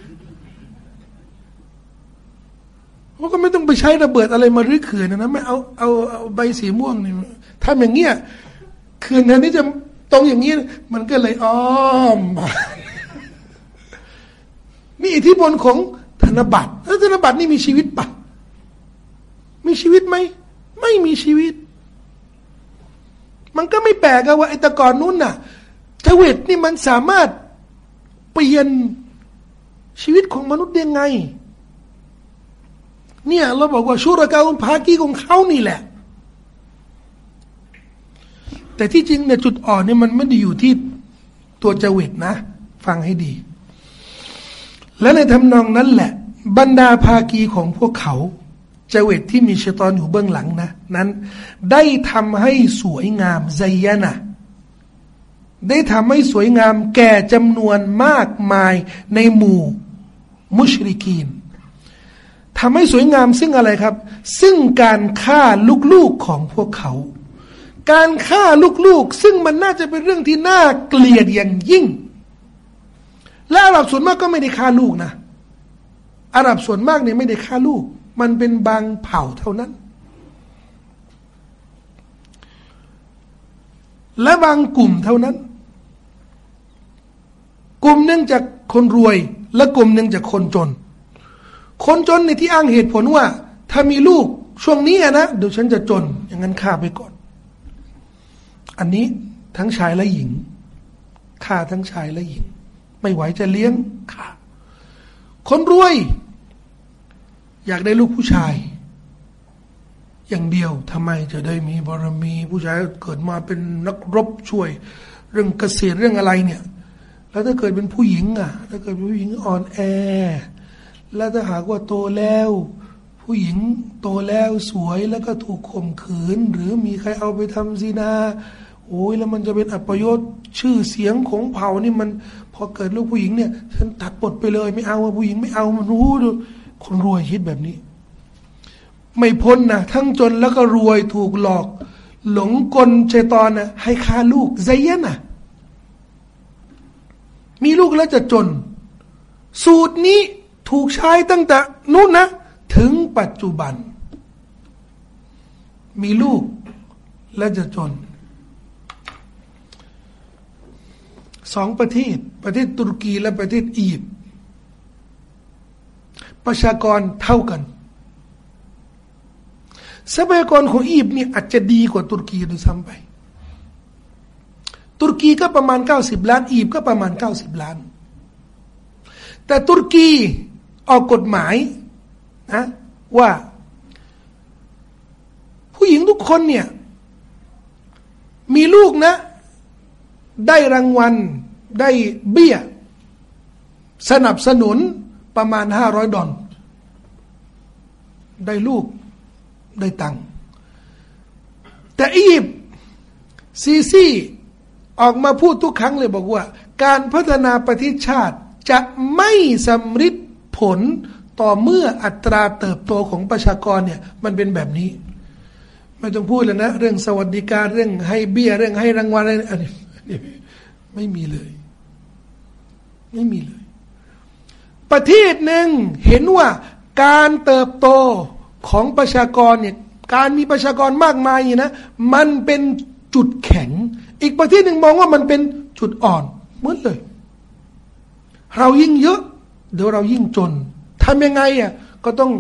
เขาก็ไม่ต้องไปใช้ระเบิดอะไรมารื้อเขื่อนนะไม่เอาเอาเอาใบสีม่วงนี่ทำอย่างเงี้ยเขื่อนนั้นนี่จะตรงอย่างนี้มันก็เลยอ้อม มีอิทธิพลของ ธนบัตรแล้วธนบัตรนี่มีชีวิตปะมีชีวิตไหม ไม่มีชีวิต มันก็ไม่แปลกว่าไอ้ตะกอนนู้นน่ะทวิตนี่มันสามารถเปลี่ยนชีวิตของมนุษย์ยังไง เนี่ยเราบอกว่าชูรกาอุพากีของเขานี่แหละ แต่ที่จริงเนี่ยจุดอ่อนเนี่ยมันไม่ได้อยู่ที่ตัวจวิตนะ ฟังให้ดี และในทำนองนั้นแหละ บรรดาภากีของพวกเขาจเวตที่มีชตอนอยู่เบื้องหลังนะ นั้น ได้ทำให้สวยงามไซยานะได้ทำให้สวยงามแก่จำนวนมากมายในหมู่มุชริกีนทำให้สวยงามซึ่งอะไรครับ ซึ่งการฆ่าลูกๆของพวกเขา การฆ่าลูกๆ ซึ่งมันน่าจะเป็นเรื่องที่น่าเกลียดอย่างยิ่ง และอาหรับส่วนมากก็ไม่ได้ฆ่าลูกนะอาหรับส่วนมากเนี่ยไม่ได้ฆ่าลูก มันเป็นบางเผ่าเท่านั้น และบางกลุ่มเท่านั้น กลุ่มหนึ่งจากคนรวย และกลุ่มหนึ่งจากคนจน คนจนในที่อ้างเหตุผลว่า ถ้ามีลูกช่วงนี้นะเดี๋ยวฉันจะจน อย่างนั้นฆ่าไปก่อน อันนี้ทั้งชายและหญิงฆ่าทั้งชายและหญิง ไม่ไหวจะเลี้ยงฆ่าคนรวย อยากได้ลูกผู้ชาย อย่างเดียวทำไมจะได้มีบารมีผู้ชายเกิดมาเป็นนักรบช่วย เรื่องเกษตรเรื่องอะไรเนี่ย แล้วถ้าเกิดเป็นผู้หญิงอะ ถ้าเกิดเป็นผู้หญิงอ่อนแอ แล้วถ้าหากว่าโตแล้ว ผู้หญิงโตแล้วสวยแล้วก็ถูกข่มขืน หรือมีใครเอาไปทำซีนาโอ้ยแล้วมันจะเป็นอัปยศ ชื่อเสียงของเผ่านี่มันพอเกิดลูกผู้หญิงเนี่ยฉันตัดบทไปเลย ไม่เอาผู้หญิงไม่เอามันรู้ดูคนรวยคิดแบบนี้ ไม่พ้นนะทั้งจนแล้วก็รวยถูกหลอก หลงกลเชตอนนะให้ฆ่าลูกใจเย็นนะมีลูกแล้วจะจน สูตรนี้ถูกใช้ตั้งแต่นู้นนะ ถึงปัจจุบัน มีลูกและจะจน สองประเทศ ประเทศตุรกีและประเทศอียิปต์ประชากรเท่ากันทรัพยากรของอียิปต์นี่อาจจะดีกว่าตุรกีด้วยซ้ำไป ตุรกีก็ประมาณ 90 ล้านอียิปต์ก็ประมาณ 90 ล้าน แต่ตุรกีออกกฎหมายนะว่า ผู้หญิงทุกคนเนี่ยมีลูกนะ ได้รางวัลได้เบี้ย สนับสนุนประมาณห้าร้อยดอลได้ลูกได้ตังค์แต่อียิปต์ซีซีออกมาพูดทุกครั้งเลยบอกว่า การพัฒนาประเทศชาติจะไม่สำฤทธิ์ผลต่อเมื่ออัตราเติบโตของประชากรเนี่ยมันเป็นแบบนี้ ไม่ต้องพูดแล้วนะ เรื่องสวัสดิการเรื่องให้เบี้ย เรื่องให้รางวัลอะไรอันนี้ ไม่มีเลย ไม่มีเลย ประเทศหนึ่งเห็นว่าการเติบโตของประชากรเนี่ยการมีประชากรมากมายนะมันเป็นจุดแข็ง อีกประเทศหนึ่งมองว่ามันเป็นจุดอ่อนเหมือนเลย เรายิ่งเยอะ เดี๋ยวเรายิ่งจนทำยังไงอะก็ต้อง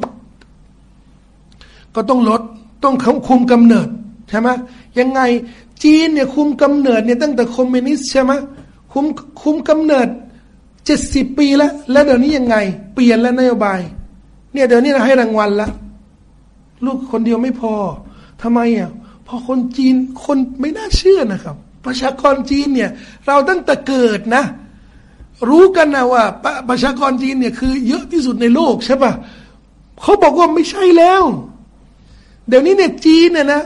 ก็ต้องลด ต้องคุมกำเนิดใช่ไหมยังไง จีนเนี่ยคุมกำเนิดเนี่ยตั้งแต่คอมมิวนิสต์ใช่ไหมคุมคุมกำเนิดเจ็ดสิบปีแล้ว แล้วเดี๋ยวนี้ยังไง เปลี่ยนแล้วนโยบาย เนี่ยเดี๋ยวนี้เราให้รางวัลละลูกคนเดียวไม่พอทำไมอะพอคนจีนคนไม่น่าเชื่อนะครับ ประชากรจีนเนี่ยเราตั้งแต่เกิดนะ รู้กันนะว่าประประชากรจีนเนี่ยคือเยอะที่สุดในโลกใช่ปะเขาบอกว่าไม่ใช่แล้ว เดี๋ยวนี้เนี่ยจีนเนี่ยนะ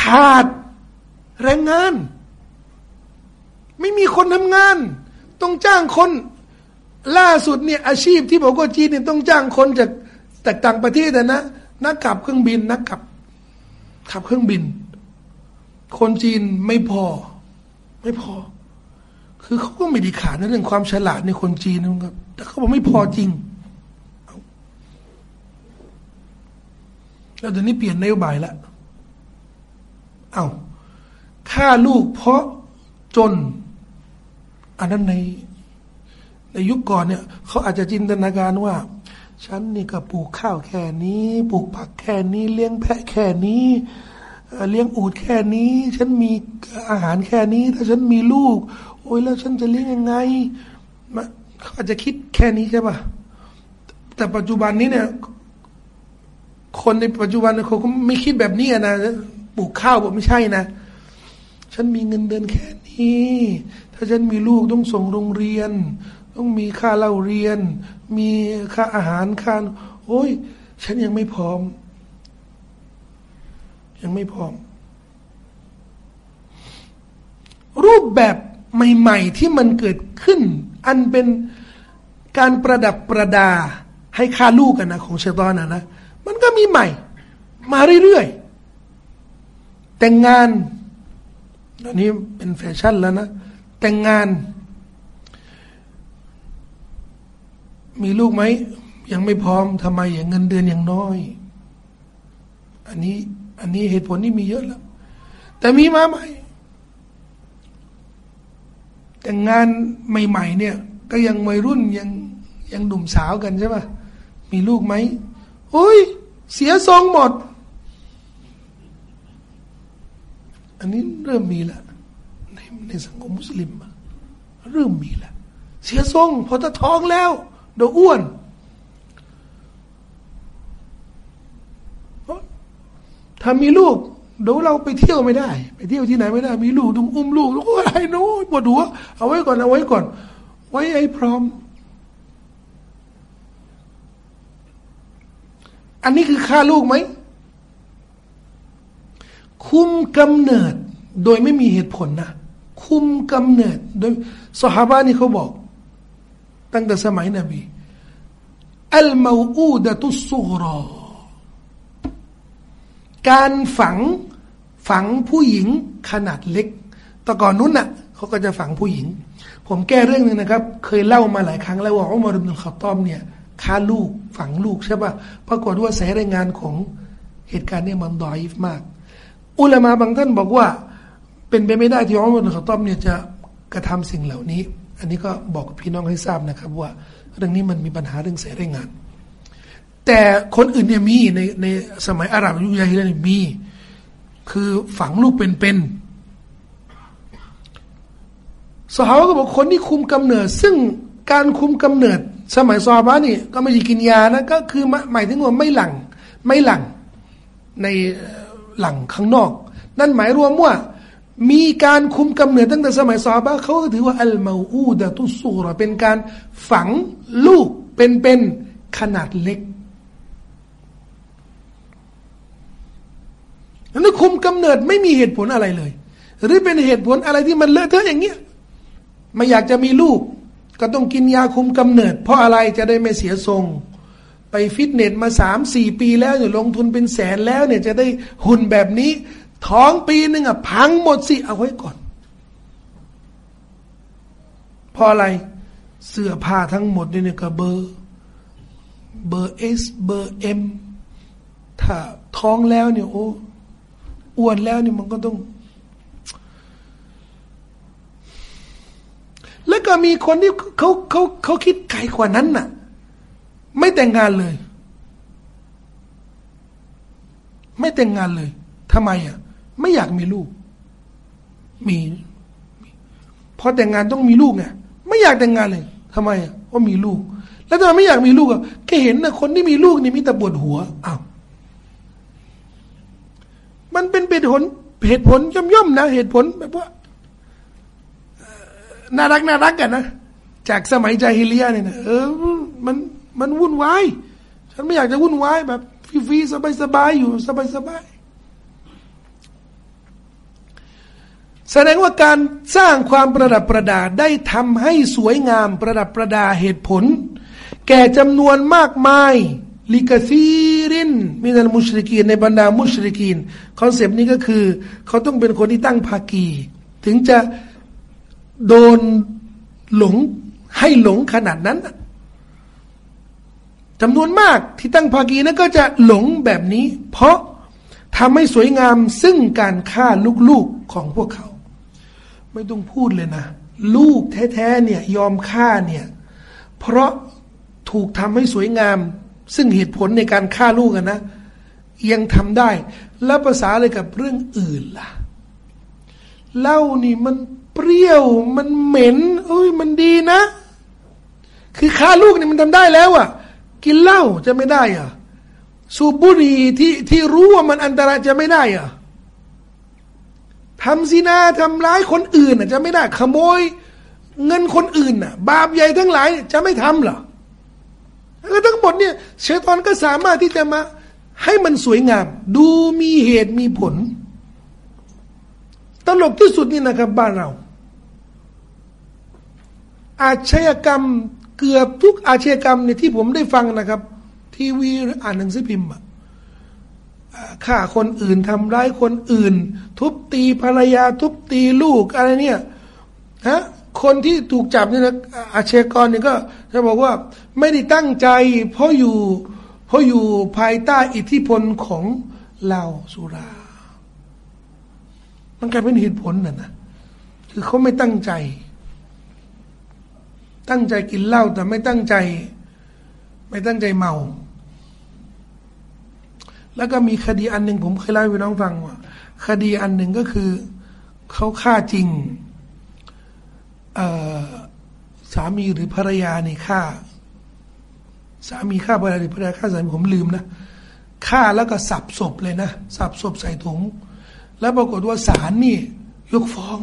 ขาดแรงงาน ไม่มีคนทำงาน ต้องจ้างคนล่าสุดเนี่ยอาชีพที่บอกว่าจีนเนี่ยต้องจ้างคนจากแต่ต่างประเทศนะนักขับเครื่องบินนักขับขับเครื่องบิน คนจีนไม่พอ ไม่พอ คือเขาก็ไม่ดีขาดในเรื่องความฉลาดในคนจีนนะครับแต่เขาบอกไม่พอจริงแล้วเดี๋ยวนี้เปลี่ยนนโยบายแล้ว เอา้าฆ่าลูกเพราะจน อันนั้นในในยุคก่อนเนี่ยเขาอาจจะจินตนาการว่า ฉันนี่ก็ปลูกข้าวแค่นี้ ปลูกผักแค่นี้ เลี้ยงแพะแค่นี้ เลี้ยงอูดแค่นี้ ฉันมีอาหารแค่นี้ ถ้าฉันมีลูก โอ้ยแล้วฉันจะเลี้ยงยังไงเขาอาจจะคิดแค่นี้ใช่ปะแต่ปัจจุบันนี้เนี่ย คนในปัจจุบันเขาก็ไม่คิดแบบนี้นะ ปลูกข้าวบอกไม่ใช่นะ ฉันมีเงินเดือนแค่นี้ ถ้าฉันมีลูกต้องส่งโรงเรียน ต้องมีค่าเล่าเรียน มีค่าอาหารค่าโอ้ย ฉันยังไม่พร้อม ยังไม่พร้อม รูปแบบใหม่ ๆ ที่มันเกิดขึ้น อันเป็นการประดับประดาให้ค่าลูกกันนะของเชตอนนะนะ มันก็มีใหม่ มาเรื่อยๆ แต่งงานอันนี้เป็นแฟชั่นแล้วนะ แต่งงาน มีลูกไหม ยังไม่พร้อมทำไมอย่างเงินเดือนอย่างน้อย อันนี้อันนี้เหตุผลนี่มีเยอะแล้ว แต่มีมาใหม่ แต่งงานใหม่ๆเนี่ย ก็ยังวัยรุ่นยังยังหนุ่มสาวกันใช่ปะมีลูกไหมโอ้ย เสียทรงหมด อันนี้เริ่มมีแล้วในในสังคมมุสลิมเริ่มมีแล้วเสียทรงพอจะท้องแล้วเดี๋ยวอ้วนถ้ามีลูกเดี๋ยวเราไปเที่ยวไม่ได้ ไปเที่ยวที่ไหนไม่ได้ มีลูกต้องอุ้มลูกแล้วก็อะไรโน้ปวดหัวเอาไว้ก่อนเอาไว้ก่อน ไว้ไอ้พร้อม อันนี้คือฆ่าลูกไหม คุมกำเนิด โดยไม่มีเหตุผลนะ คุมกำเนิด โดยสหายนี่เขาบอก ตั้งแต่สมัยนบีอัลมาอูดะตุสุกรอการฝังฝังผู้หญิงขนาดเล็ก แต่ก่อนนู้นน่ะเขาก็จะฝังผู้หญิง ผมแก้เรื่องหนึ่งนะครับ เคยเล่ามาหลายครั้งแล้วว่าอุมารอินขัตตอมเนี่ยฆ่าลูกฝังลูกใช่ปะปรากฏว่าสายรายงานของเหตุการณ์เนี้มันดอยฟมาก อุลามาบางท่านบอกว่า เป็นไปไม่ได้ที่อุมารขตอบเนี่ยจะกระทำสิ่งเหล่านี้ อันนี้ก็บอกพี่น้องให้ทราบนะครับ ว่าเรื่องนี้มันมีปัญหาเรื่องเสรีงาน แต่คนอื่นเนี่ยมีในในสมัยอาหรับยุคยาฮิลเนี่ยมี คือฝังลูกเป็นๆสหายก็บอกคนที่คุมกำเนิด ซึ่งการคุมกำเนิด สมัยซอบานี่ก็ไม่ใช่กินยานะก็คือหมายถึงว่าไม่หลังไม่หลังใน หลังข้างนอก นั่นหมายรวมว่า มีการคุมกำเนิดตั้งแต่สมัยซาบะเขาก็ถือว่าอัลมาอูดะตุสูรเป็นการฝังลูกเป็นเป็นขนาดเล็กนั่นคุมกำเนิดไม่มีเหตุผลอะไรเลย หรือเป็นเหตุผลอะไรที่มันเลอะเทอะอย่างเงี้ยไม่อยากจะมีลูก ก็ต้องกินยาคุมกำเนิด เพราะอะไรจะได้ไม่เสียทรง ไปฟิตเนสมาสามสี่ปีแล้วเนี่ยลงทุนเป็นแสนแล้วเนี่ยจะได้หุ่นแบบนี้ ท้องปีหนึ่งอะพังหมดสิ เอาไว้ก่อนเพราะอะไรเสื้อผ้าทั้งหมดเนี่ยก็เบอร์เบอร์ S เบอร์ M ถ้าท้องแล้วเนี่ยโอ้อ้วนแล้วเนี่ยมันก็ต้อง แล้วก็มีคนที่เขาเขาเขาคิดไกลกว่านั้นน่ะ ไม่แต่งงานเลย ไม่แต่งงานเลยทำไมอะ ไม่อยากมีลูก มีพอแต่งงานต้องมีลูกไงไม่อยากแต่งงานเลยทำไมอะเพราะมีลูก แล้วทำไมไม่อยากมีลูกอะแค่เห็นนะคนที่มีลูกนี่มีแต่ปวดหัวอ้าวมันเป็นเหตุผลเหตุผลย่อมๆนะ เหตุผลแบบว่าน่ารักน่ารักกันนะจากสมัยจาฮิเลียเนี่ยนะเออมัน มันวุ่นวายฉันไม่อยากจะวุ่นวายแบบฟรีๆสบายๆอยู่สบายๆแสดงว่าการสร้างความประดับประดาได้ทำให้สวยงามประดับประดาเหตุผล แก่จำนวนมากมายลิกซีรินมินันมุชริกีนในบรรดามุชริกีนคอนเซปต์นี้ก็คือ เขาต้องเป็นคนที่ตั้งภากี ถึงจะโดนหลงให้หลงขนาดนั้น จำนวนมากที่ตั้งภากีนั้นก็จะหลงแบบนี้ เพราะทำให้สวยงามซึ่งการฆ่าลูกๆของพวกเขา ไม่ต้องพูดเลยนะ ลูกแท้ๆเนี่ยยอมฆ่าเนี่ย เพราะถูกทำให้สวยงาม ซึ่งเหตุผลในการฆ่าลูกนะ ยังทำได้ แล้วภาษาอะไรกับเรื่องอื่นล่ะเหล้านี่มันเปรี้ยวมันเหม็นเอ้ยมันดีนะ คือฆ่าลูกนี่มันทำได้แล้วอะ กินเหล้าจะไม่ได้อะสูบบุหรี่ที่ที่รู้ว่ามันอันตรายจะไม่ได้อะทำซีนาทำร้ายคนอื่นอะจะไม่ได้ ขโมย เงินคนอื่นอะ บาปใหญ่ทั้งหลายจะไม่ทำหรอแล้วทั้งหมดเนี่ยเชตอนก็สามารถที่จะมา ให้มันสวยงาม ดูมีเหตุมีผล ตลกที่สุดนี่นะครับบ้านเรา อาชญากรรม เกือบทุกอาชญากรรมเนี่ยที่ผมได้ฟังนะครับ ทีวีอ่านหนังสือพิมพ์ฆ่าคนอื่นทำร้ายคนอื่น ทุบตีภรรยาทุบตีลูกอะไรเนี่ยฮะคนที่ถูกจับเนี่ยนะอาชญากรเนี่ยก็จะบอกว่าไม่ได้ตั้งใจ เพราะอยู่เพราะอยู่ภายใต้อิทธิพลของเหล้าสุรา มันกลายเป็นเหตุผลน่ะนะคือเขาไม่ตั้งใจ ตั้งใจกินเหล้าแต่ไม่ตั้งใจ ไม่ตั้งใจเมา แล้วก็มีคดีอันหนึ่งผมเคยเล่าให้พี่น้องฟังว่า คดีอันหนึ่งก็คือเขาฆ่าจริงสามีหรือภรรยานี่ฆ่า สามีฆ่าภรรยาหรือภรรยาฆ่าสามีผมลืมนะฆ่าแล้วก็สับศพเลยนะสับศพใส่ถุง แล้วปรากฏว่าศาลนี่ ยกฟ้อง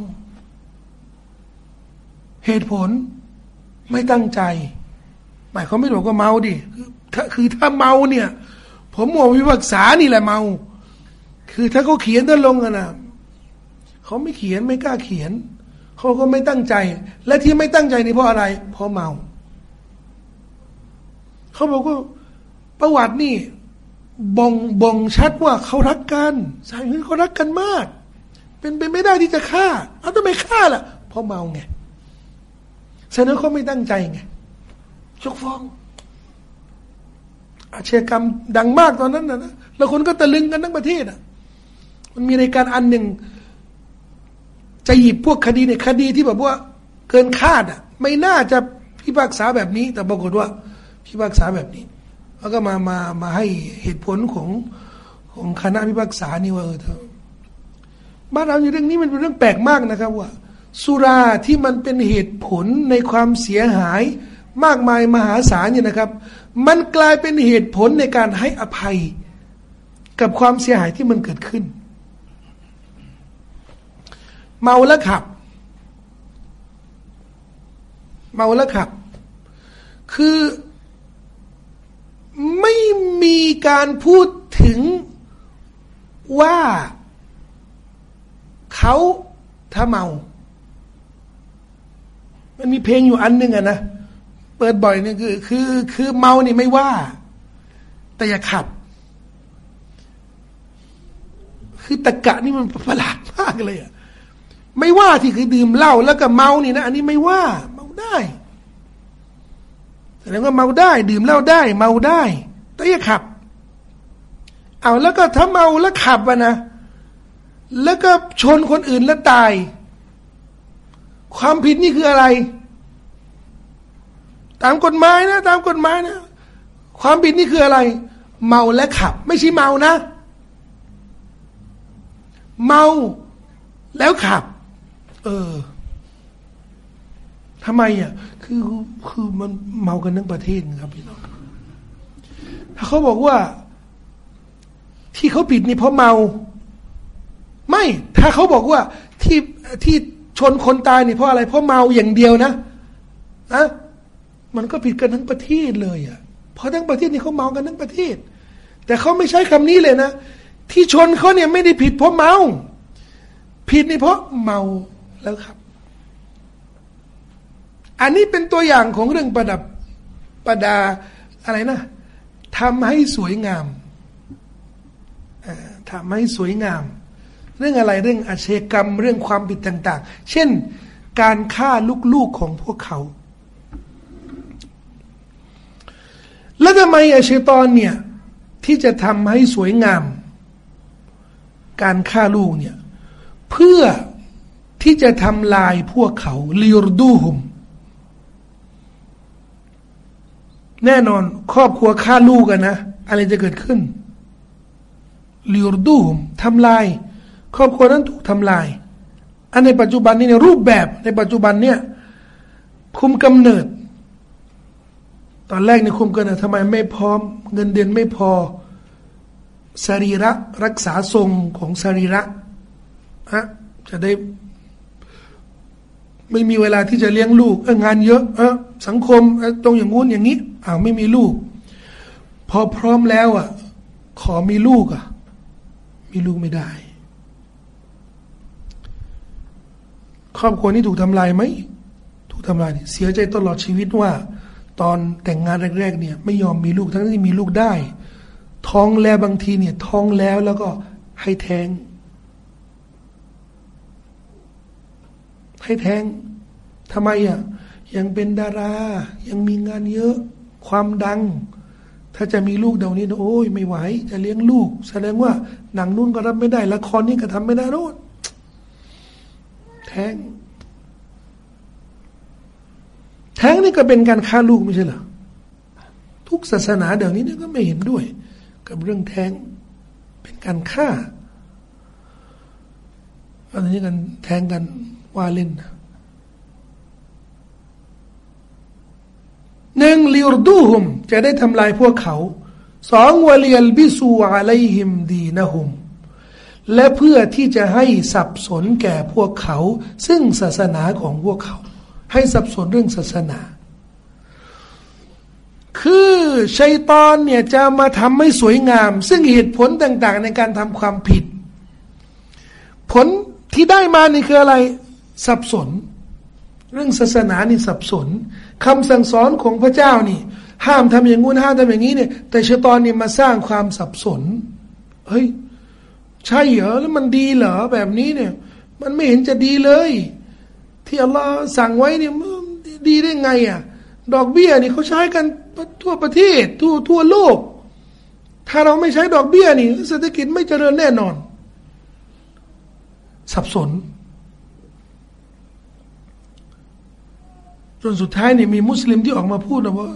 เหตุผล ไม่ตั้งใจ หมายเขาไม่บอกว่าเมาดิถ้าคือถ้าเมาเนี่ย ผมมองวิพากษานี่แหละเมา คือถ้าเขาเขียนถ้าลงอะนะเขาไม่เขียนไม่กล้าเขียนเขาก็ไม่ตั้งใจ และที่ไม่ตั้งใจนี่เพราะอะไรเพราะเมาเขาบอกว่าประวัตินี่บ่งบ่งชัดว่าเขารักกันสายเงินเขารักกันมาก เป็นไปไม่ได้ที่จะฆ่าเอาทำไมฆ่าล่ะเพราะเมาไง ฉะนั้นเขาไม่ตั้งใจไงยกฟ้อง อาชญากรรมดังมากตอนนั้นนะนะแแล้วคนก็ตะลึงกันทั้งประเทศอะ มันมีรายการอันหนึ่งจะหยิบพวกคดีเนี่ยคดีที่แบบว่า เกินคาดอะ ไม่น่าจะพิพากษาแบบนี้ แต่ปรากฏว่าพิพากษาแบบนี้แล้วก็มามามาให้เหตุผลของของคณะพิพากษานี่ว่าเออเธอบ้านเราในเรื่องนี้มันเป็นเรื่องแปลกมากนะครับว่า สุราที่มันเป็นเหตุผลในความเสียหายมากมายมหาศาลเนี่ยนะครับ มันกลายเป็นเหตุผลในการให้อภัย กับความเสียหายที่มันเกิดขึ้น เมาแล้วขับ เมาแล้วขับ คือไม่มีการพูดถึงว่าเขาถ้าเมา มันมีเพลงอยู่อันหนึ่งอะนะเปิดบ่อยเนี่ยคือ คือคือเมานี่ไม่ว่า แต่อย่าขับ คือตะกะนี่มันประหลาดมากเลยอะไม่ว่าที่คือดื่มเหล้าแล้วก็เมานี่นะอันนี้ไม่ว่า เมาได้แสดงว่าเมาได้ ดื่มเหล้าได้ เมาได้ แต่อย่าขับ เอาแล้วก็ถ้าเมาแล้วขับอะนะแล้วก็ชนคนอื่นแล้วตาย ความผิดนี่คืออะไร ตามกฎหมายนะ ตามกฎหมายนะ ความผิดนี่คืออะไร เมาและขับ ไม่ใช่เมานะ เมาแล้วขับ เออทำไมอะ คือคือมันเมากันทั้งประเทศครับพี่น้องถ้าเขาบอกว่า ที่เขาผิดนี่เพราะเมา ไม่ ถ้าเขาบอกว่าที่ที่ ชนคนตายนี่เพราะอะไร เพราะเมาอย่างเดียวนะอะมันก็ผิดกันทั้งประเทศเลยอะ่ะเพราะทั้งประเทศนี่เขาเมากันทั้งประเทศ แต่เขาไม่ใช้คำนี้เลยนะ ที่ชนเขาเนี่ยไม่ได้ผิดเพราะเมา ผิดนี่เพราะเมาแล้วครับ อันนี้เป็นตัวอย่างของเรื่องประดับประดาอะไรนะทำให้สวยงามทำให้สวยงาม เรื่องอะไรเรื่องอาชญากรรมเรื่องความผิดต่าง ๆ เช่น การฆ่าลูกๆของพวกเขา แล้วทำไมอาชตอนเนี่ยที่จะทำให้สวยงาม การฆ่าลูกเนี่ยเพื่อที่จะทำลายพวกเขาลิยรดูหุม แน่นอนครอบครัวฆ่าลูกกันนะ อะไรจะเกิดขึ้นลิยรดูหุมทำลาย ครอบครัวนั้นถูกทำลาย อันในปัจจุบันนี้เนี่ยรูปแบบในปัจจุบันเนี่ยคุมกำเนิด ตอนแรกในคุมกำเนิดทำไมไม่พร้อม เงินเดือนไม่พอสรีระรักษาทรงของสรีระฮะจะได้ ไม่มีเวลาที่จะเลี้ยงลูกงานเยอะเออสังคมตรงอย่างงู้นอย่างนี้อ้าวไม่มีลูก พอพร้อมแล้วอะ ขอมีลูกอะ มีลูกไม่ได้ ครอบครัวนี้ถูกทำลายไหมถูกทำลายเสียใจตลอดชีวิตว่า ตอนแต่งงานแรกๆเนี่ยไม่ยอมมีลูกทั้งที่มีลูกได้ ท้องแล้วบางทีเนี่ย ท้องแล้วแล้วก็ให้แทงให้แทงทำไมอะยังเป็นดารา ยังมีงานเยอะ ความดัง ถ้าจะมีลูกเดี๋ยวนี้โอ้ยไม่ไหว จะเลี้ยงลูก แสดงว่าหนังนู่นก็รับไม่ได้ ละครนี่ก็ทำไม่ได้นู่น แท้ง แท้งนี่ก็เป็นการฆ่าลูกไม่ใช่เหรอทุกศาสนาเดี๋ยวนี้เนี่ยก็ไม่เห็นด้วย กับเรื่องแท้ง เป็นการฆ่าอันนี้กันแทงกันว่าเล่นหนึ่งลิรดูฮุม จะได้ทำลายพวกเขาสองวลียลบิสูอะลัยฮิมดีนะฮุม และเพื่อที่จะให้สับสนแก่พวกเขา ซึ่งศาสนาของพวกเขา ให้สับสนเรื่องศาสนา คือชัยตอนเนี่ยจะมาทำให้สวยงาม ซึ่งเหตุผลต่างๆ ในการทำความผิด ผลที่ได้มานี่คืออะไร สับสน เรื่องศาสนานี่สับสนคำสั่งสอนของพระเจ้านี่ ห้ามทำอย่างงู้นห้ามทำอย่างนี้เนี่ย แต่ชัยตอนนี่มาสร้างความสับสนเฮ้ย ใช่เหรอแล้วมันดีเหรอแบบนี้เนี่ย มันไม่เห็นจะดีเลย ที่อัลลอฮ์สั่งไว้เนี่ยดีได้ไงอะ ดอกเบี้ยนี่เขาใช้กันทั่วประเทศทั่วทั่วโลก ถ้าเราไม่ใช้ดอกเบี้ยนี่เศรษฐกิจไม่เจริญแน่นอน สับสนจนสุดท้ายนี่มีมุสลิมที่ออกมาพูดนะว่า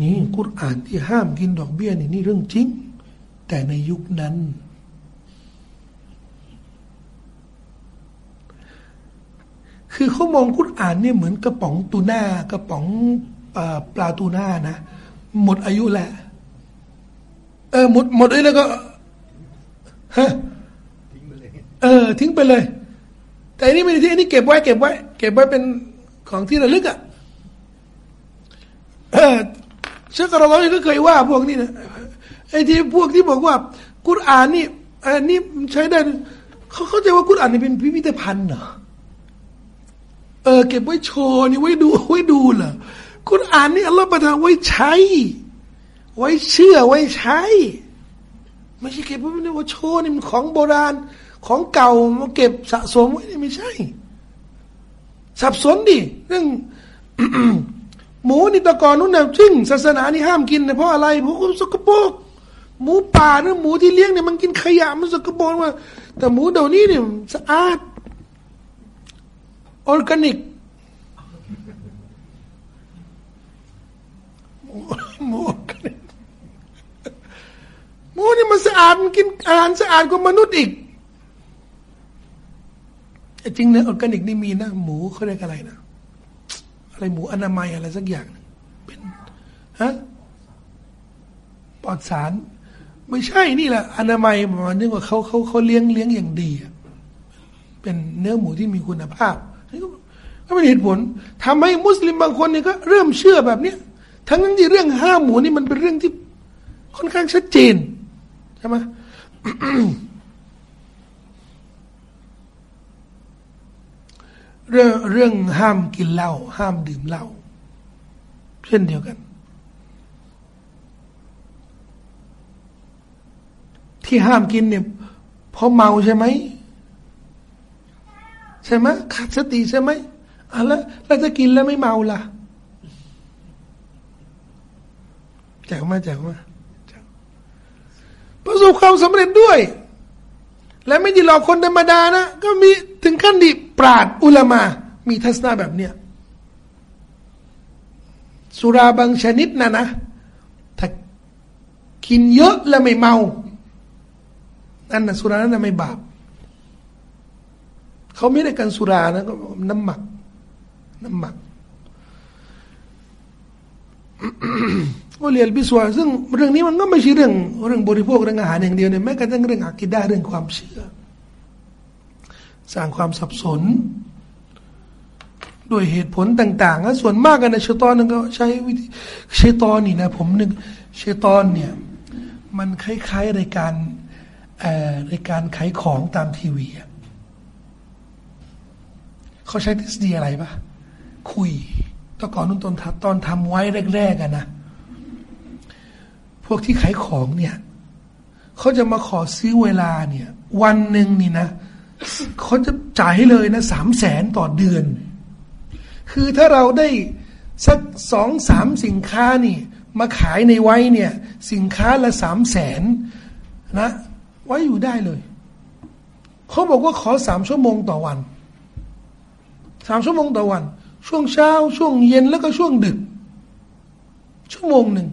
นี่กุรอ่านที่ห้ามกินดอกเบี้ยนี่นี่เรื่องจริง แต่ในยุคนั้น คือเขามองกุรอานเนี่ยเหมือนกระป๋องตูน่ากระป๋องปลาตูน่านะ หมดอายุแล้วเออหมดหมดเลยแล้วก็ฮะเออ ทิ้งไปเลย แต่อันนี้ไม่ได้ที่อันนี้เก็บไว้เก็บไว้ เก็บไว้เป็นของที่ระลึกอะเออเชคกรอลก็เคยว่าพวกนี้นะไอ้ที่พวกที่บอกว่ากุรอานนี่อันนี้ใช้ได้เขาเข้าใจว่ากุรอานนี่เป็นพิพิธภัณฑ์เหรอ เออเก็บไว้โชว์นี่ไว้ดูไว้ดูเหรอกุรอานนี่อัลลอฮฺประทานไว้ใช้ ไว้เชื่อไว้ใช้ ไม่ใช่เก็บไว้ไม่ได้ว่าโชว์นี่มันของโบราณของเก่ามาเก็บสะสมไว้นี่ไม่ใช่ สับสนดิเรื่องหมูนี่ตะกอนนู้นน่ะซึ่งศาสนานี่ห้ามกินนะเพราะอะไรเพราะสกปรกหมูป่าเนื้อหมูที่เลี้ยงเนี่ยมันกินขยะมันสกปรกมาแต่หมูเดี๋ยวนี้เนี่ยสะอาด ออร์แกนิกหมูหมูนี่มันสะอาดมันกินอาหารสะอาดกว่ามนุษย์อีกจริงนะออร์แกนิกนี่มีนะ หมูเขาเรียกอะไรนะอะไรหมูอนามัยอะไรสักอย่างเป็นฮะปลอดสาร ไม่ใช่นี่แหละอนามัยมันนึกว่าเขาเขาเขาเลี้ยงเลี้ยงอย่างดีเป็นเนื้อหมูที่มีคุณภาพ ก็เป็นเหตุผลทำให้มุสลิมบางคนเนี่ยก็เริ่มเชื่อแบบเนี้ยทั้งนั้นที่เรื่องห้ามหมูนี่มันเป็นเรื่องที่ค่อนข้างชัดเจนใช่ไหมเรื่องเรื่องห้ามกินเหล้าห้ามดื่มเหล้าเช่นเดียวกัน ที่ห้ามกินเนี่ยเพราะเมาใช่ไหม ใช่ไหมขาดสติใช่ไหมอะแล้วแล้วจะกินแล้วไม่เมาล่ะแจกมาแจกมาประสบความสำเร็จด้วย และไม่ใช่หลอกคนธรรมดานะ ก็มีถึงขั้นดิปราดอุลามา มีทัศนะแบบเนี้ยสุราบางชนิดนะนะ ถ้ากินเยอะแล้วไม่เมา นั่นนะสุรานั้นไม่บาป เขาไม่ได้กันสุรานะก็น้ำหมัก น้ำหมักวเรียนพิสวาซึ่งเรื่องนี้มันก็ไม่ใช่เรื่อง เรื่องบริโภคเรื่องอาหารอย่างเดียวเนี่ยแม้กระทั่งเรื่องอากิดาเรื่องความเชื่อ สร้างความสับสนด้วยเหตุผลต่างๆนะส่วนมากกันในชตอนนึงก็ใช้วิธีเชตอนนี่นะผมนึกเชตอนเนี่ย มันคล้ายๆรายการรายการขายของตามทีวี เขาใช้ทฤษฎีอะไรปะคุยตอนก่อนนู้นตอนตอนทำไว้แรกๆกันนะพวกที่ขายของเนี่ยเขาจะมาขอซื้อเวลาเนี่ย วันหนึ่งนี่นะเขาจะจ่ายให้เลยนะสามแสนต่อเดือน คือถ้าเราได้สักสองสามสินค้านี่ มาขายในไว้เนี่ย สินค้าละสามแสนนะ ไว้อยู่ได้เลย เขาบอกว่าขอสามชั่วโมงต่อวัน สามชั่วโมงต่อวัน ช่วงเช้า ช่วงเย็นแล้วก็ช่วงดึก ชั่วโมงหนึ่ง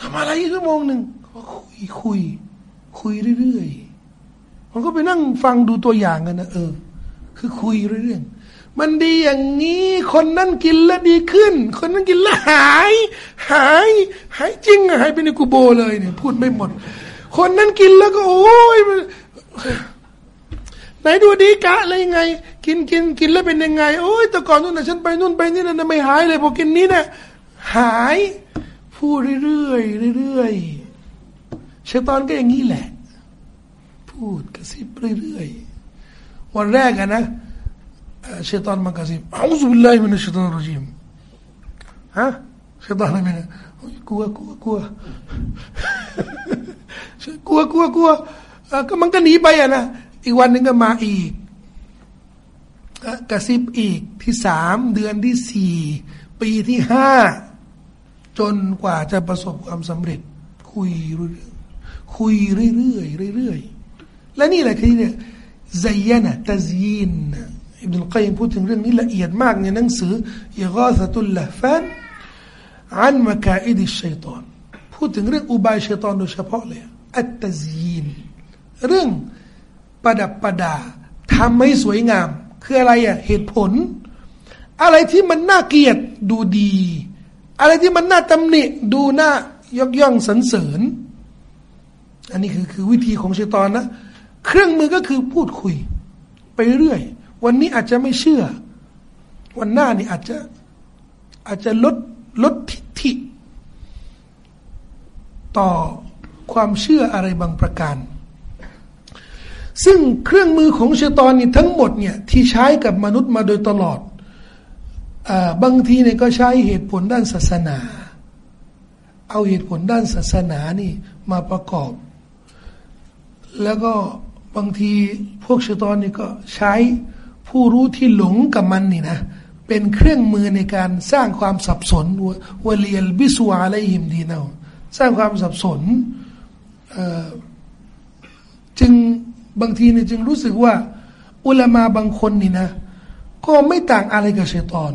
ทำอะไรชั่วโมงหนึ่งก็คุยคุย คุยเรื่อยๆมันก็ไปนั่งฟังดูตัวอย่างกันนะเออ คือคุยเรื่อยๆมันดีอย่างนี้ คนนั้นกินแล้วดีขึ้น คนนั้นกินแล้วหาย หาย หายจริงหายไปในกูโบเลยเนี่ย พูดไม่หมด คนนั้นกินแล้วก็โอ้ยไหนดูดีกะอะไรไง กินกินกินแล้วเป็นยังไง โอ้ยแต่ก่อนนู่นนะฉันไปนู่นไปนี่นะไม่หายเลยพอกินนี้นะหายพูดเรื่อยๆเรื่อยๆชตอนก็อย่างนี้แหละ พูดกระซิบเรื่อยๆวันแรกอะนะชตอนมากระซิบเอาอุบิลลมินัชชัยตอนรจีมฮะชตอนอะไรไม่กลัวกลัวกลัวกลัวกลัวกลัวก็มันก็หนีไปอะนะอีกวันหนึ่งก็มาอีก กระซิบอีกที่สามเดือนที่สี่ปีที่ห้าจนกว่าจะประสบความสำเร็จ คุยเรื่อยคุยเรื่อยๆเรื่อยๆและนี่แหละคือเนี่ยใจยนะตะซีนอิบนุลกัยมพูดถึงเรื่องนี้ละเอียดมากในหนังสืออิกาสตุลละฟันอันมกาอิดิชัยตอนพูดถึงเรื่องอุบายชัยตอนโดยเฉพาะเลยอัตตะซีนเรื่องประดับประดาทำให้สวยงาม คืออะไรอะเหตุผล อะไรที่มันน่าเกลียดดูดี อะไรที่มันน่าตำหนิดูน่ายกย่องสรรเสริญ อันนี้คือคือวิธีของชัยตอนนะ เครื่องมือก็คือพูดคุย ไปเรื่อย วันนี้อาจจะไม่เชื่อ วันหน้านี่อาจจะอาจจะลดลดทิฐิ ต่อความเชื่ออะไรบางประการ ซึ่งเครื่องมือของชตอนนี่ทั้งหมดเนี่ยที่ใช้กับมนุษย์มาโดยตลอดอบางทีเนี่ยก็ใช้เหตุผลด้านศาสนา เอาเหตุผลด้านศาสนานี่มาประกอบ แล้วก็บางทีพวกชตอนนี่ก็ใช้ผู้รู้ที่หลงกับมันนี่นะเป็นเครื่องมือในการสร้างความสับสนวเลียลบิสวาอะไรหิมดีเนาสร้างความสับสนจึง บางทีเนี่ยจึงรู้สึกว่า อุลามาบางคนนี่นะ ก็ไม่ต่างอะไรกับเชตอน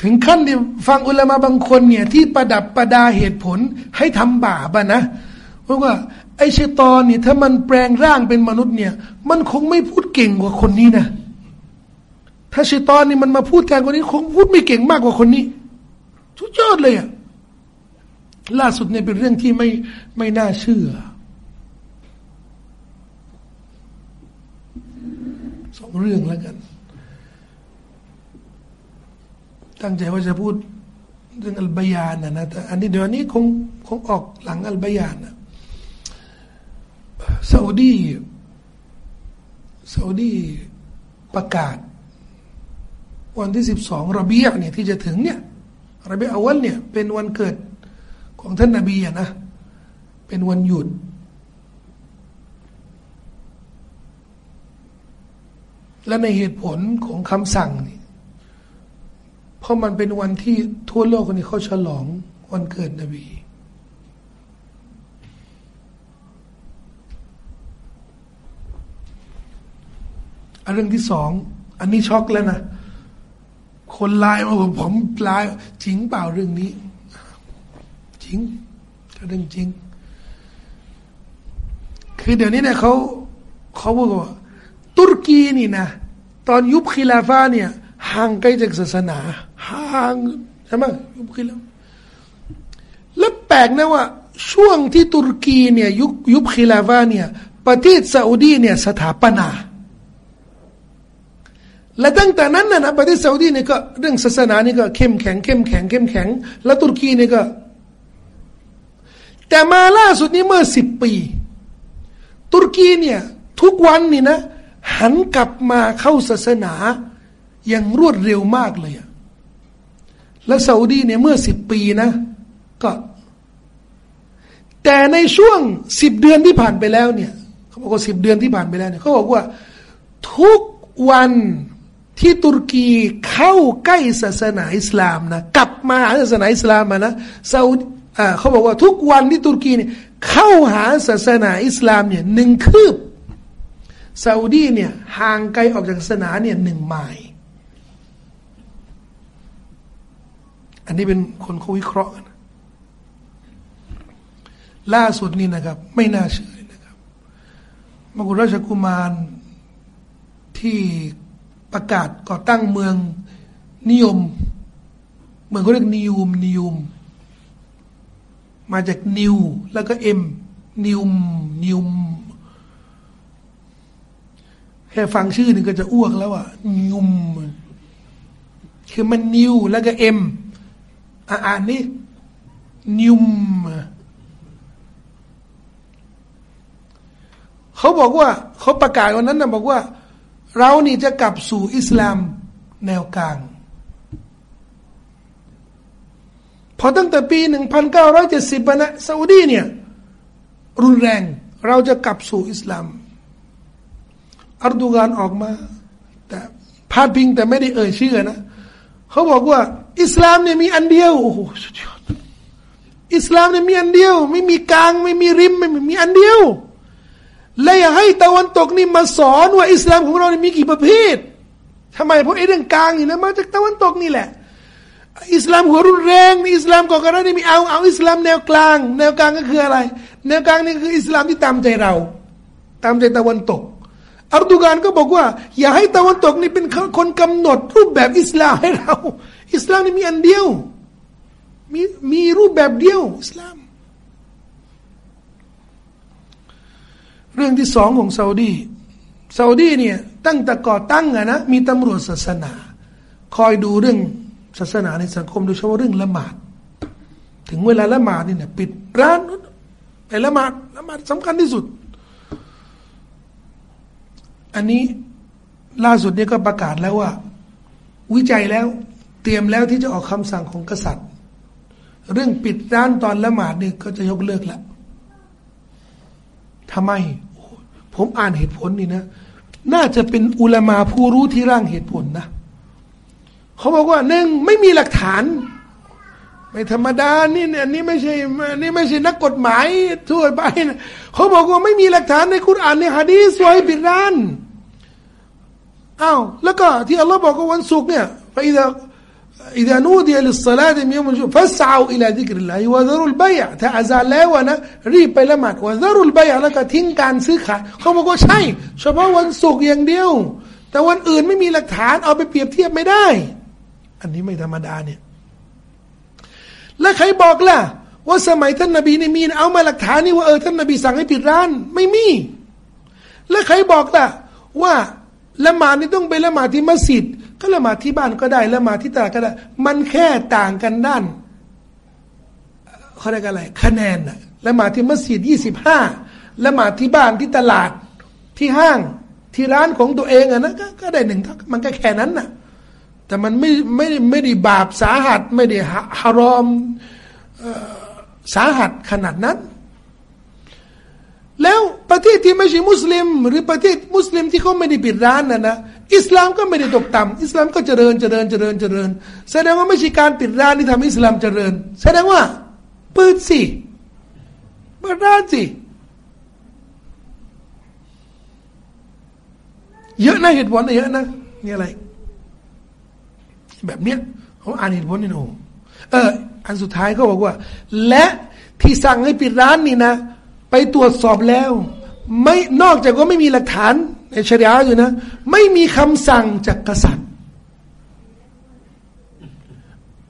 ถึงขั้นที่ฟังอุลามะบางคนเนี่ยที่ประดับประดาเหตุผลให้ทำบาปนะเพราะว่าไอ้ชัยตอนนี่ถ้ามันแปลงร่างเป็นมนุษย์เนี่ย มันคงไม่พูดเก่งกว่าคนนี้นะถ้าเชตอนนี่มันมาพูดแทนคนนี้คงพูดไม่เก่งมากกว่าคนนี้ทุกยอดเลยอะล่าสุดเนี่ยเป็นเรื่องที่ไม่ไม่น่าเชื่อสอง เรื่องแล้วกัน ตั้งใจว่าจะพูดเรื่องอัลบายานนะนะแต่อันนี้เดี๋ยวนี้คงคงออกหลังอัลบายานนะซาอุดีซาอุดีประกาศ วันที่สิบสองระเบียเนี่ยที่จะถึงเนี่ยระเบียอวันเนี่ยเป็นวันเกิดของท่านนาบีนะ เป็นวันหยุด และในเหตุผลของคำสั่งนี่เพราะมันเป็นวันที่ทั่วโลกนี้เขาฉลองวันเกิดนบี อันเรื่องที่สอง อันนี้ช็อกแล้วนะ คนไลน์มาผมผมไลน์จริงเปล่าเรื่องนี้ จริงเรื่องจริง คือเดี๋ยวนี้เนี่ยเขาเขาบอกว่า ตุรกีนี่นะ ตอนยุบคิลาฟาเนี่ยห่างไกลจากศาสนาห่างใช่ไหมยุบคิลาแล้วแปลกนะว่า ช่วงที่ตุรกีเนี่ยยุบยุบคิลาฟาเนี่ยประเทศซาอุดีเนี่ยสถาปนาและตั้งแต่นั้นนะประเทศซาอุดีเนี่ยก็เรื่องศาสนานี่ก็เข้มแข็งเข้มแข็งเข้มแข็ง แล้วตุรกีเนี่ยก็ แต่มาล่าสุดนี้เมื่อสิบปี ตุรกีเนี่ยทุกวันนี่นะ หันกลับมาเข้าศาสนาอย่างรวดเร็วมากเลยอะและซาอุดีเนี่ยเมื่อสิบปีนะ ก็ แต่ในช่วงสิบเดือนที่ผ่านไปแล้วเนี่ยเขาบอกว่าสิบเดือนที่ผ่านไปแล้วเนี่ยเขาบอกว่า ทุกวันที่ตุรกีเข้าใกล้ศาสนาอิสลามนะกลับมาหาศาสนาอิสลามมานะซาอุอ่าเขาบอกว่าทุกวันที่ตุรกีเนี่ยเข้าหาศาสนาอิสลามเนี่ยหนึ่งคืบ ซาอุดีเนี่ยห่างไกลออกจากศาสนาเนี่ยหนึ่งไมล์อันนี้เป็นคนเขาวิเคราะห์นะล่าสุดนี้นะครับ ไม่น่าเชื่อนะครับมกุฎราชกุมารที่ประกาศก่อตั้งเมืองนิยม เมืองเขาเรียกนิยมนิยม มาจากนิว แล้วก็เอ็มนิวมนิวม แค่ฟังชื่อนึงก็จะอ้วกแล้วอะนิวมคือมันนิวแล้วก็เอ็มอ่านนี่นิวมเขาบอกว่า เขาประกาศวันนั้นนะบอกว่า เรานี่จะกลับสู่อิสลามแนวกลางพอตั้งแต่ปี 1970นะซาอุดีเนี่ย รุนแรง เราจะกลับสู่อิสลาม อัรดูกานออกมา แต่พาดพิงแต่ไม่ได้เอ่ยชื่อนะเขาบอกว่า อิสลามเนี่ยมีอันเดียวโอ้โหสุดยอดอิสลามเนี่ยมีอันเดียว ไม่มีกลางไม่มีริมไม่มีอันเดียวและอย่าให้ตะวันตกนี่มาสอนว่าอิสลามของเราเนี่ยมีกี่ประเภททำไมเพราะไอ้เรื่องกลางนี่นะมาจากตะวันตกนี่แหละ อิสลามหัวรุนแรงอิสลามก่อการร้ายนี่มีเอาเอาอิสลามแนวกลาง แนวกลางก็คืออะไร แนวกลางนี่คืออิสลามที่ตามใจเรา ตามใจตะวันตก อัรดุกานก็บอกว่า อย่าให้ตะวันตกนี่เป็นคนกำหนด รูปแบบอิสลามให้เรา อิสลามนี่มีอันเดียว มีมีรูปแบบเดียว อิสลาม เรื่องที่สองของซาอุดีซาอุดีเนี่ยตั้งแต่ก่อตั้งอะนะมีตำรวจศาสนา คอยดูเรื่องศาสนาในสังคมโดยเฉพาะเรื่องละหมาด ถึงเวลาละหมาดนี่เนี่ยปิดร้านไปละหมาดละหมาดสำคัญที่สุด อันนี้ล่าสุดนี่ก็ประกาศแล้วว่า วิจัยแล้วเตรียมแล้วที่จะออกคำสั่งของกษัตริย์ เรื่องปิดร้านตอนละหมาดนี่ก็จะยกเลิกแล้วทำไม ผมอ่านเหตุผลนี่นะ น่าจะเป็นอุลามาผู้รู้ที่ร่างเหตุผลนะ เขาบอกว่าหนึ่งไม่มีหลักฐาน ไม่ธรรมดา นี่เนี่ยนี่ไม่ใช่นี่ไม่ใช่นักกฎหมายทั่วไปนะเขาบอกว่าไม่มีหลักฐานในคุรานในฮะดีสวยปิดร้าน อ้าวแล้วก็ที่อัลลอฮ์บอกว่าวันศุกร์เนี่ยไปอิดะ إذا نودي للصلاة من يوم الجمعة فاسعوا إلى ذكر الله وذروا البيع ถ้าอาซาแล้วนะรีบไปละหมาดวซารุลบยแล้วก็ทิ้งการซื้อขายเขาบอกว่าใช่ เฉพาะวันศุกร์อย่างเดียว แต่วันอื่นไม่มีหลักฐานเอาไปเปรียบเทียบไม่ได้ อันนี้ไม่ธรรมดาเนี่ย และใครบอกล่ะ ว่าสมัยท่านนบีนี่มีเอามาหลักฐานนี่ว่าเออท่านนบีสั่งให้ปิดร้าน ไม่มี และใครบอกล่ะ ว่า ละหมาดนี่ต้องไปละหมาดที่มัสยิด ก็ละหมาดที่บ้านก็ได้ละหมาดที่ตลาดก็ได้ มันแค่ต่างกันด้านเขาเรียกอะไร คะแนนอะละหมาดที่มัสยิดยี่สิบห้าละหมาดที่บ้านที่ตลาดที่ห้างที่ร้านของตัวเองอะนะกก็ได้หนึ่งมันก็แค่นั้นน่ะแต่มันไม่ไม่ไม่ได้บาปสาหัส ไม่ได้ฮารอมสาหัสขนาดนั้น แล้วประเทศที่ไม่ใช่มุสลิม หรือประเทศมุสลิมที่เขาไม่ได้ปิดร้านนะนะอิสลามก็ไม่ได้ตกต่ำอิสลามก็เจริญเจริญเจริญเจริญ แสดงว่าไม่ใช่การปิดร้านที่ทำให้อิสลามเจริญ แสดงว่าเปิดสิเปิดร้านสิเยอะนะเหตุผลเยอะนะนี่อะไร แบบเนี้ยเขาอ่านเหตุผลนี่โอ้เอออันสุดท้ายเขาบอกว่า และที่สั่งให้ปิดร้านนี่นะ ไปตรวจสอบแล้ว ไม่นอกจากว่าไม่มีหลักฐานในชริยะอยู่นะ ไม่มีคำสั่งจากกษัตริย์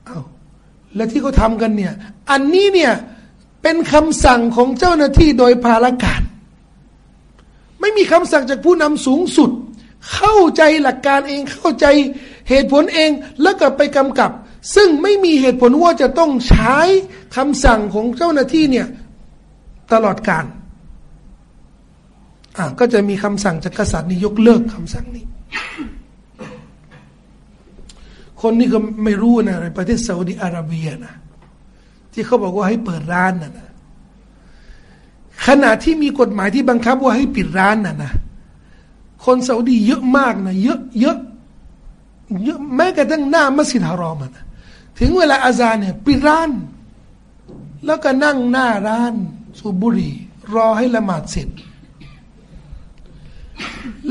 เอาและที่เขาทำกันเนี่ย อันนี้เนี่ย เป็นคำสั่งของเจ้าหน้าที่โดยภารการ ไม่มีคำสั่งจากผู้นำสูงสุด เข้าใจหลักการเองเข้าใจเหตุผลเองแล้วก็ไปกำกับ ซึ่งไม่มีเหตุผลว่าจะต้องใช้คำสั่งของเจ้าหน้าที่เนี่ย ตลอดการก็จะมีคำสั่งจากกษัตริย์นี่ยกเลิกคำสั่งนี้ คนนี้ก็ไม่รู้นะในประเทศซาอุดิอาระเบียนะที่เขาบอกว่าให้เปิดร้านนะนะขณะที่มีกฎหมายที่บังคับว่าให้ปิดร้านนะนะคนซาอุดีเยอะมากนะเยอะเยอะเยอะแม้กระทั่งหน้ามัสยิดฮารอมนะถึงเวลาอาซานเนี่ยปิดร้าน แล้วก็นั่งหน้าร้าน สูบบุหรี่รอให้ละหมาดเสร็จ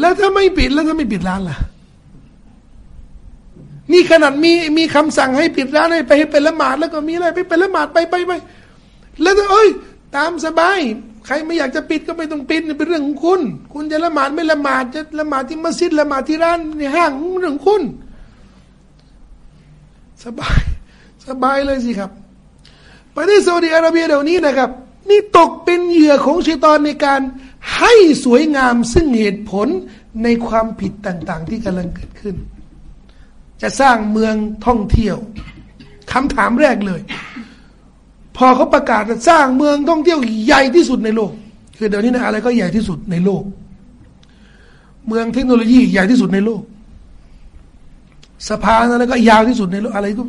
แล้วถ้าไม่ปิดแล้วถ้าไม่ปิดร้านล่ะ นี่ขนาดมีมีคำสั่งให้ปิดร้านให้ไปให้ไปละหมาดแล้วก็มีอะไรไปไปละหมาดไปไปไปแล้วเอ้ย ตามสบาย ใครไม่อยากจะปิดก็ไม่ต้องปิดเป็นเรื่องของคุณ คุณจะละหมาดไม่ละหมาดจะละหมาดที่มัสยิดละหมาดที่ร้านในห้างเรื่องคุณ สบาย สบายเลยสิครับประเทศซาอุดิอาระเบียเดี๋ยวนี้นะครับ นี่ตกเป็นเหยื่อของชัยตอนในการให้สวยงามซึ่งเหตุผลในความผิดต่าง ๆ ที่กำลังเกิดขึ้น จะสร้างเมืองท่องเที่ยวคำถามแรกเลย พอเขาประกาศจะสร้างเมืองท่องเที่ยวใหญ่ที่สุดในโลก คือเดี๋ยวนี้นะอะไรก็ใหญ่ที่สุดในโลก เมืองเทคโนโลยีใหญ่ที่สุดในโลกสะพานอะไรก็ยาวที่สุดในโลกอะไรก็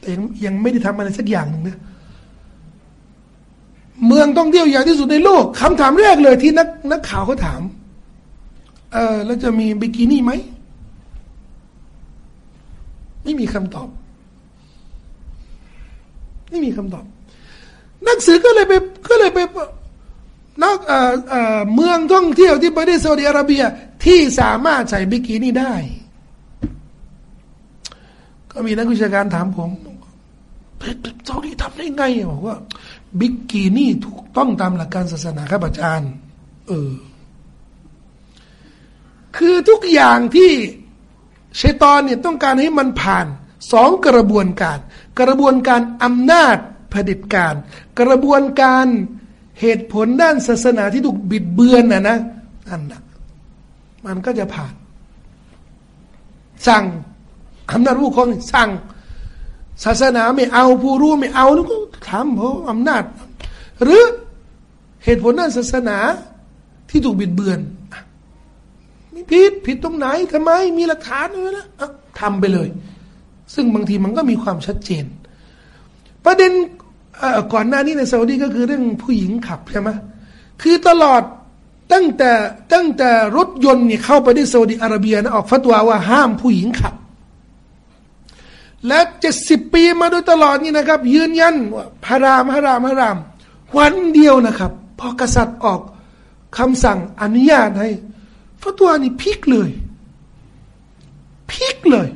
แต่ยังยังไม่ได้ทำอะไรสักอย่างหนึ่งนะ เมืองท่องเที่ยวใหญ่ที่สุดในโลกคำถามแรกเลยที่นักนักข่าวเขาถาม เออแล้วจะมีบิกินี่ไหม ไม่มีคำตอบ ไม่มีคำตอบ นักสือก็เลยไปก็เลยไปนักเมืองท่องเที่ยวที่ประเทศซาอุดิอาระเบียที่สามารถใส่บิกินี่ได้ ก็มีนักวิชาการถามผมซาอุดีทำได้ไงบอกว่า บิกกินี่ถูกต้องตามหลักการศาสนาครับอาจารย์ เออ คือทุกอย่างที่ชัยตอนเนี่ยต้องการให้มันผ่านสองกระบวนการ กระบวนการอำนาจเผด็จการ กระบวนการเหตุผลด้านศาสนาที่ถูกบิดเบือนนะนะนั่นนะมันก็จะผ่าน สั่งอำนาจผู้ครองสั่ง ศาสนาไม่เอาผู้รู้ไม่เอาแล้วก็ทำเพราะอำนาจ หรือเหตุผลด้านศาสนาที่ถูกบิดเบือนไม่ผิดผิดตรงไหนทำไมมีหลักฐานเลยนะทำไปเลย ซึ่งบางทีมันก็มีความชัดเจน ประเด็นก่อนหน้านี้ในซาอุดีก็คือเรื่องผู้หญิงขับใช่ไหมคือตลอดตั้งแต่ตั้งแต่รถยนต์เนี่ยเข้าไปที่ซาอุดีอาระเบียนะออกฟัตวาว่าห้ามผู้หญิงขับ และเจ็ดสิบปีมาโดยตลอดนี่นะครับ ยืนยันว่าพารามพารามพาราม วันเดียวนะครับ พอกษัตริย์ออกคำสั่งอนุญาตให้ฟัตวนี่พิกเลยพิกเลย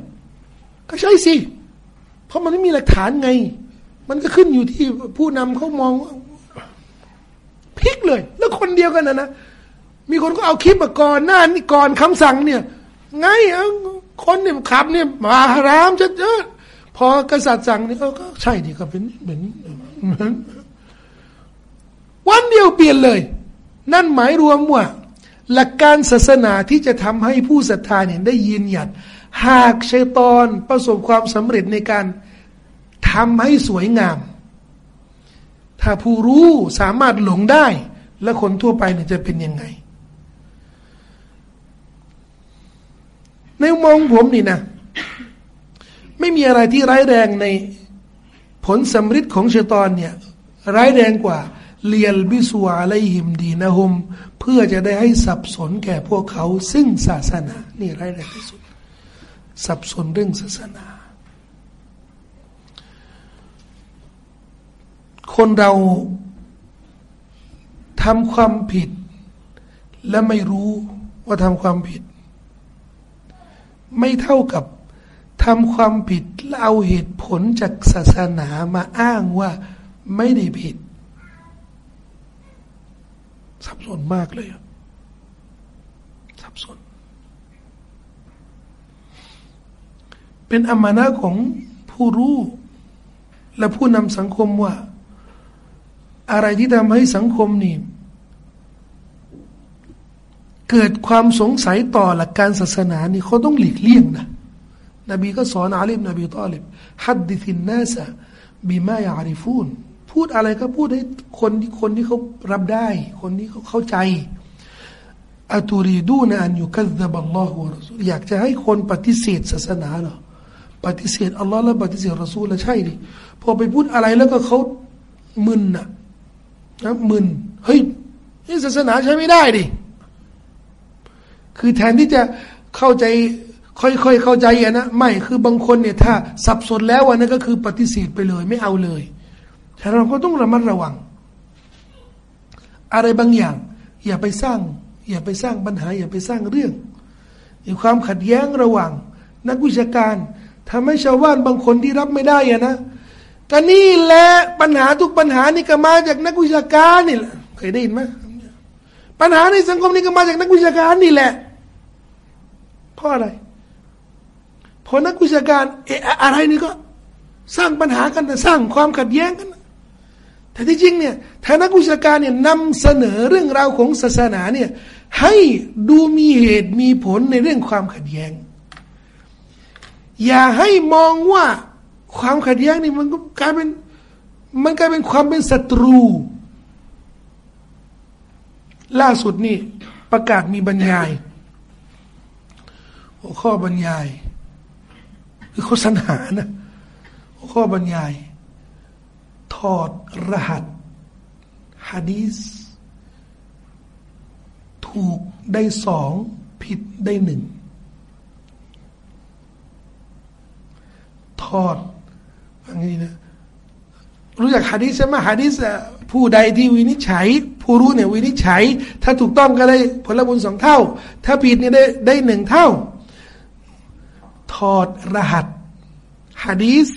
ก็ใช่สิ เพราะมันไม่มีหลักฐานไง มันก็ขึ้นอยู่ที่ผู้นำเขามองว่าพิกเลย แล้วคนเดียวกันนะนะมีคนก็เอาคลิปมาก่อนหน้านี่ก่อนคำสั่งเนี่ย ไง คนเนี่ยขับเนี่ยมาฮารามชัดเจนพอกษัตริย์สั่งนี่เขาก็ใช่ดีก็เป็นเหมือนวันเดียวเปลี่ยนเลย นั่นหมายรวมว่า หลักการศาสนาที่จะทำให้ผู้ศรัทธาเนี่ยได้ยืนหยัด หากชัยตอนประสบความสำเร็จในการทำให้สวยงาม ถ้าผู้รู้สามารถหลงได้ แล้วคนทั่วไปเนี่ยจะเป็นยังไง ในมองผมนี่นะ ไม่มีอะไรที่ร้ายแรงในผลสำฤทธิ์ของเชตอนเนี่ยร้ายแรงกว่าเลียลบิสวาไลหิมดีนะฮมเพื่อจะได้ให้สับสนแก่พวกเขาซึ่งศาสนา นี่ร้ายแรงที่สุด สับสนเรื่องศาสนา คนเราทำความผิด และไม่รู้ว่าทำความผิด ไม่เท่ากับทำความผิดแล้วเอาเหตุผลจากศาสนามาอ้างว่าไม่ได้ผิด สับสนมากเลยสับสน เป็นอมานะของผู้รู้ และผู้นำสังคมว่า อะไรที่ทำให้สังคมนี่ เกิดความสงสัยต่อหลักการศาสนานี่เขาต้องหลีกเลี่ยงนะนบีก็สอนอาลีมนบีตอลิบฮัดดิซินนาสบิมายาริฟูนพูดอะไรก็พูดให้คนที่คนที่เขารับได้ คนที่เขาเข้าใจอตุรีดูนะอันยุคัซบัลลอฮฺอยากจะให้คนปฏิเสธศาสนาเหรอปฏิเสธอัลลอฮ์และปฏิเสธรอซูลแล้วใช่ดิพอไปพูดอะไรแล้วก็เขามึนน่ะนะมึนเฮ้ยนี่ศาสนาใช้ไม่ได้ดิ คือแทนที่จะเข้าใจค่อยๆเข้าใจอะนะไม่คือบางคนเนี่ยถ้าสับสนแล้วอันนั้นก็คือปฏิเสธไปเลย ไม่เอาเลยแต่เราก็ต้องระมัดระวัง อะไรบางอย่าง อย่าไปสร้าง อย่าไปสร้างปัญหา อย่าไปสร้างเรื่องมีความขัดแย้งระหว่าง นักวิชาการทำให้ชาวบ้านบางคนที่รับไม่ได้อะนะก็นี่แหละปัญหาทุกปัญหานี่ก็มาจากนักวิชาการนี่แหละเคยได้ยินไหม ปัญหาในสังคมนี่ก็มาจากนักวิชาการนี่แหละ เพราะอะไรพอนักวิชาการเอะอะไรนี่ก็สร้างปัญหากันแต่สร้างความขัดแย้งกัน แต่ที่จริงเนี่ยถ้านักวิชาการเนี่ยนำเสนอเรื่องราวของศาสนาเนี่ยให้ดูมีเหตุมีผลในเรื่องความขัดแย้ง อย่าให้มองว่าความขัดแย้งนี่มันก็กลายเป็นมันกลายเป็นความเป็นศัตรู ล่าสุดนี่ประกาศมีบรรยาย หัวข้อบรรยาย คือเขาสรรหานะหัวข้อบรรยาย ถอดรหัสฮะดีสถูกได้สองผิดได้หนึ่งถอดฟังนี้นะ รู้จักฮะดิษใช่ไหมฮะดิษผู้ใดที่วินิจฉัย ผู้รู้เนี่ยวินิจฉัย ถ้าถูกต้องก็ได้ผลบุญสองเท่า ถ้าผิดเนี่ยได้ได้หนึ่งเท่า ถอดรหัสฮะดิษ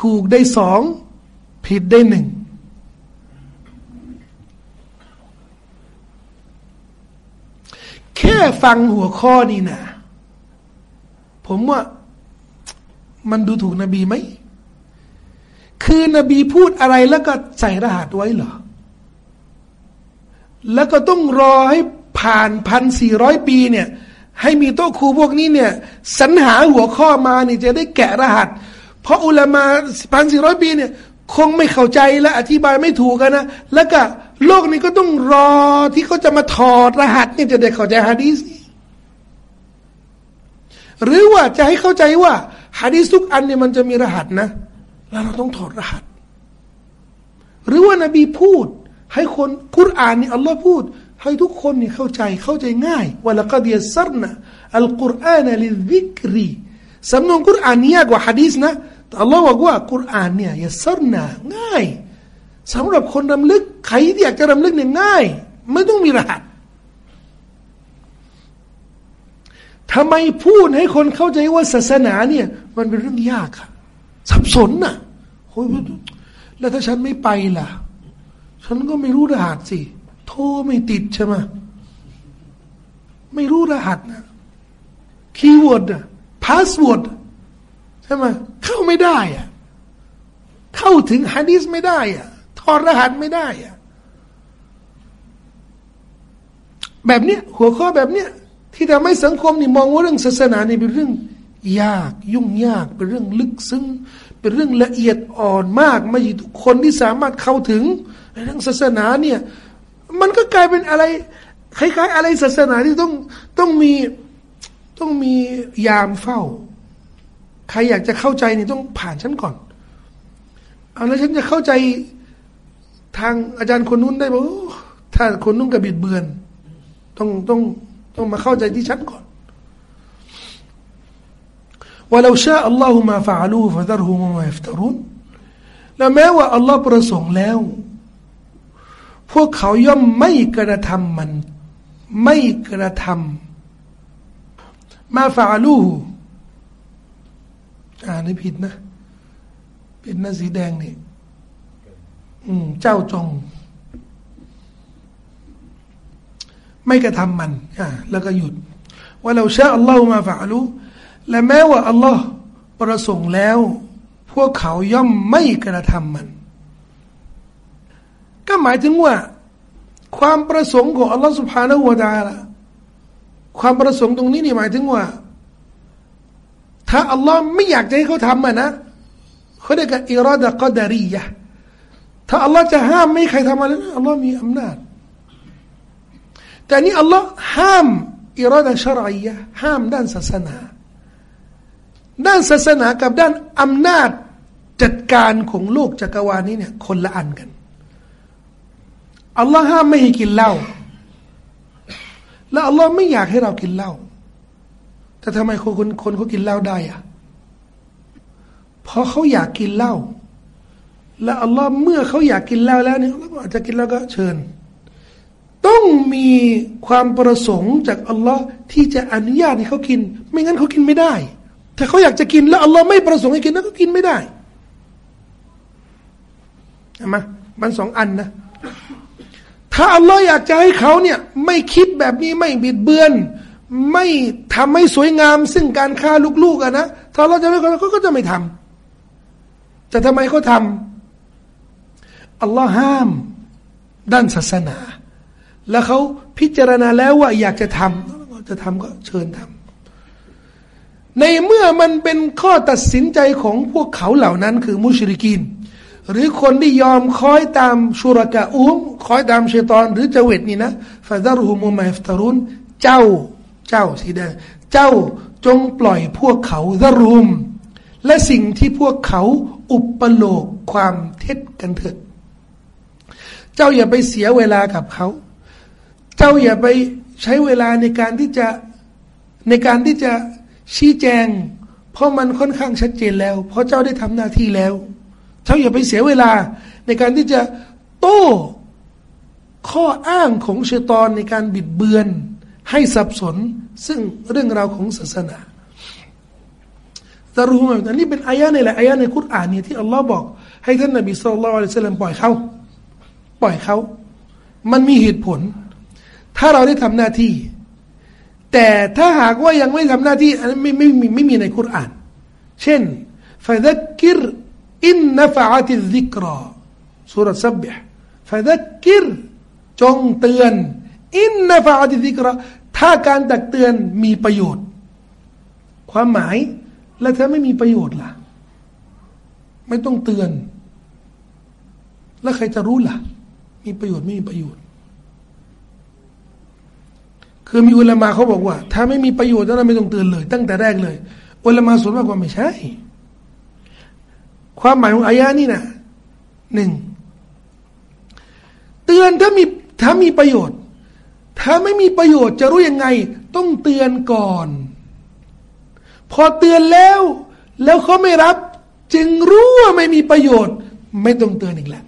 ถูกได้สองผิดได้หนึ่งแค่ฟังหัวข้อนี่นะผมว่ามันดูถูกนบีไหม คือนบีพูดอะไรแล้วก็ใส่รหัสไว้เหรอ แล้วก็ต้องรอให้ผ่านพันสี่ร้อยปีเนี่ยให้มีโต๊ะครูพวกนี้เนี่ยสรรหาหัวข้อมาเนี่ยจะได้แกะรหัส เพราะอุลามาพันสี่ร้อยปีเนี่ยคงไม่เข้าใจและอธิบายไม่ถูกกันนะ แล้วก็โลกนี้ก็ต้องรอที่เขาจะมาถอดรหัสเนี่ยจะได้เข้าใจฮะดีสหรือว่าจะให้เข้าใจว่าฮะดีสุกอันเนี่ยมันจะมีรหัสนะ แล้วเราต้องถอดรหัส หรือว่านบีพูด ให้คนกุรอานนี่อัลลอฮ์พูด ให้ทุกคนนี่เข้าใจเข้าใจง่ายว่าละกดียสรนะอัลกุรอานลิซิกรีสำนวนกุรอานนี่ยากว่าฮะดีสนะแต่อัลลอฮ์บอกว่ากุรอานเนี่ยยสรนะง่ายสำหรับคนรำลึกใครที่อยากจะรำลึกเนี่ยง่าย ไม่ต้องมีรหัสทำไมพูดให้คนเข้าใจว่าศาสนาเนี่ย มันเป็นเรื่องยากอะสับสนน่ะโอ้ยแล้วถ้าฉันไม่ไปล่ะ ฉันก็ไม่รู้รหัสสิ โทรไม่ติดใช่ไหมไม่รู้รหัสนะkeyword อะ password ใช่ไหมเข้าไม่ได้อะเข้าถึงฮะดีสไม่ได้อะถอดรหัสไม่ได้อะแบบเนี้ยหัวข้อแบบเนี้ยที่ทำให้สังคมนี่มองว่าเรื่องศาสนานี่เป็นเรื่องยากยุ่งยากเป็นเรื่องลึกซึ้งเป็นเรื่องละเอียดอ่อนมาก ไม่ใช่ทุกคนที่สามารถเข้าถึง เรื่องศาสนาเนี่ย มันก็กลายเป็นอะไรคล้ายๆ อะไรศาสนาที่ต้องต้องมีต้องมียามเฝ้า ใครอยากจะเข้าใจนี่ต้องผ่านฉันก่อนเอาแล้วฉันจะเข้าใจทางอาจารย์คนนู้นได้บอกถ้าคนนู้นกระบิดเบือน ต้องต้องต้องมาเข้าใจที่ฉันก่อนว่าเราเชื่ออัลลอฮฺมาฟะลูฟะดรหูมาฟตารุนและแม้ว่าอัลลอฮฺประสงค์แล้ว พวกเขาย่อมไม่กระทำมัน ไม่กระทำมาฟะลูอ่านี่ผิดนะเป็นหน้าสีแดงนี่เจ้าจง ไม่กระทำมัน อ่า แล้วก็หยุด ว่าเราเชื่ออัลลอฮฺมาฝาลูและแม้ว่าอัลลอฮ์ประสงค์แล้ว พวกเขาย่อมไม่กระทำมัน ก็หมายถึงว่า ความประสงค์ของอัลลอฮ์สุบฮานาหัวดาละความประสงค์ตรงนี้นี่หมายถึงว่า ถ้าอัลลอฮ์ไม่อยากจะให้เขาทำอะนะเขาเรียกอิรอดะกอดารียะถ้าอัลลอฮ์จะห้ามไม่ใครทำอะไรนะอัลลอฮ์มีอำนาจ แต่นี่อัลลอฮ์ห้ามอิรอดะชรัยะห้ามด้านศาสนา ด้านศาสนากับด้านอำนาจจัดการของโลกจักรวาลนี้เนี่ยคนละอันกัน อัลลอฮ์ห้ามไม่ให้กินเหล้าและอัลลอฮ์ไม่อยากให้เรากินเหล้าแต่ทำไมคนคนคนเขากินเหล้าได้อะเพราะเขาอยากกินเหล้าและอัลลอฮ์เมื่อเขาอยากกินเหล้าแล้วเนี่ยเราอาจจะกินแล้วก็เชิญ ต้องมีความประสงค์จากอัลลอฮ์ที่จะอนุญาตให้เขากิน ไม่งั้นเขากินไม่ได้ ถ้าเขาอยากจะกินแล้วอัลลอฮ์ไม่ประสงค์ให้กินแล้วก็กินไม่ได้ใช่ไหมมันสองอันนะ ถ้าอัลลอฮ์อยากจะให้เขาเนี่ยไม่คิดแบบนี้ไม่บิดเบือน ไม่ทำให้สวยงาม ซึ่งการฆ่าลูกๆอะนะถ้าเราจะไม่เขาก็จะไม่ทำแต่ทำไมเขาทาอัลลอฮ์ห้าม ด้านศาสนา แล้วเขาพิจารณาแล้วว่าอยากจะทำจะทำก็เชิญทำในเมื่อมันเป็นข้อตัดสินใจของพวกเขาเหล่านั้น คือมุชริกิน หรือคนที่ยอมคอยตามชุรกะอุมคอยตามเชตอน หรือเจวิตนี่นะฟาดารุฮุมุมาฟตารุนเจ้าเจ้าสีแดงเจ้าจงปล่อยพวกเขาดารุม และสิ่งที่พวกเขาอุปโลกความเท็จกันเถิดเจ้าอย่าไปเสียเวลากับเขา เจ้าอย่าไปใช้เวลาในการที่จะในการที่จะชี้แจง เพราะมันค่อนข้างชัดเจนแล้ว เพราะเจ้าได้ทำหน้าที่แล้ว เจ้าอย่าไปเสียเวลา ในการที่จะโต้ข้ออ้างของเชตอนในการบิดเบือน ให้สับสน ซึ่งเรื่องราวของศาสนาจะรู้ไหมแต่นี่เป็นอายะในแหละอายะในคุรานเนี่ยที่อัลลอฮ์บอก ให้ท่านนบีصلى الله عليه وسلم ปล่อยเขาปล่อยเขา มันมีเหตุผล ถ้าเราได้ทำหน้าที่ แต่ถ้าหากว่ายังไม่ทำหน้าที่อันนั้นไม่ไม่ไม่ไม่มีในคุราน เช่นฟาดักกิร อินนฟะติซิกราสุรสับบิห์ฟาดักกิรจงเตือน อินนฟะติซิกราถ้าการตักเตือนมีประโยชน์ ความหมายแล้วถ้าไม่มีประโยชน์ล่ะ ไม่ต้องเตือน แล้วใครจะรู้ล่ะ มีประโยชน์ไม่มีประโยชน์ คือมีอุลามาเขาบอกว่า ถ้าไม่มีประโยชน์แล้วเราไม่ต้องเตือนเลย ตั้งแต่แรกเลยอุลามาส่วนมากว่าไม่ใช่ ความหมายของอายะนี่นะหนึ่งเตือนถ้ามีถ้ามีประโยชน์ ถ้าไม่มีประโยชน์จะรู้ยังไง ต้องเตือนก่อน พอเตือนแล้ว แล้วเขาไม่รับ จึงรู้ว่าไม่มีประโยชน์ ไม่ต้องเตือนอีกแล้ว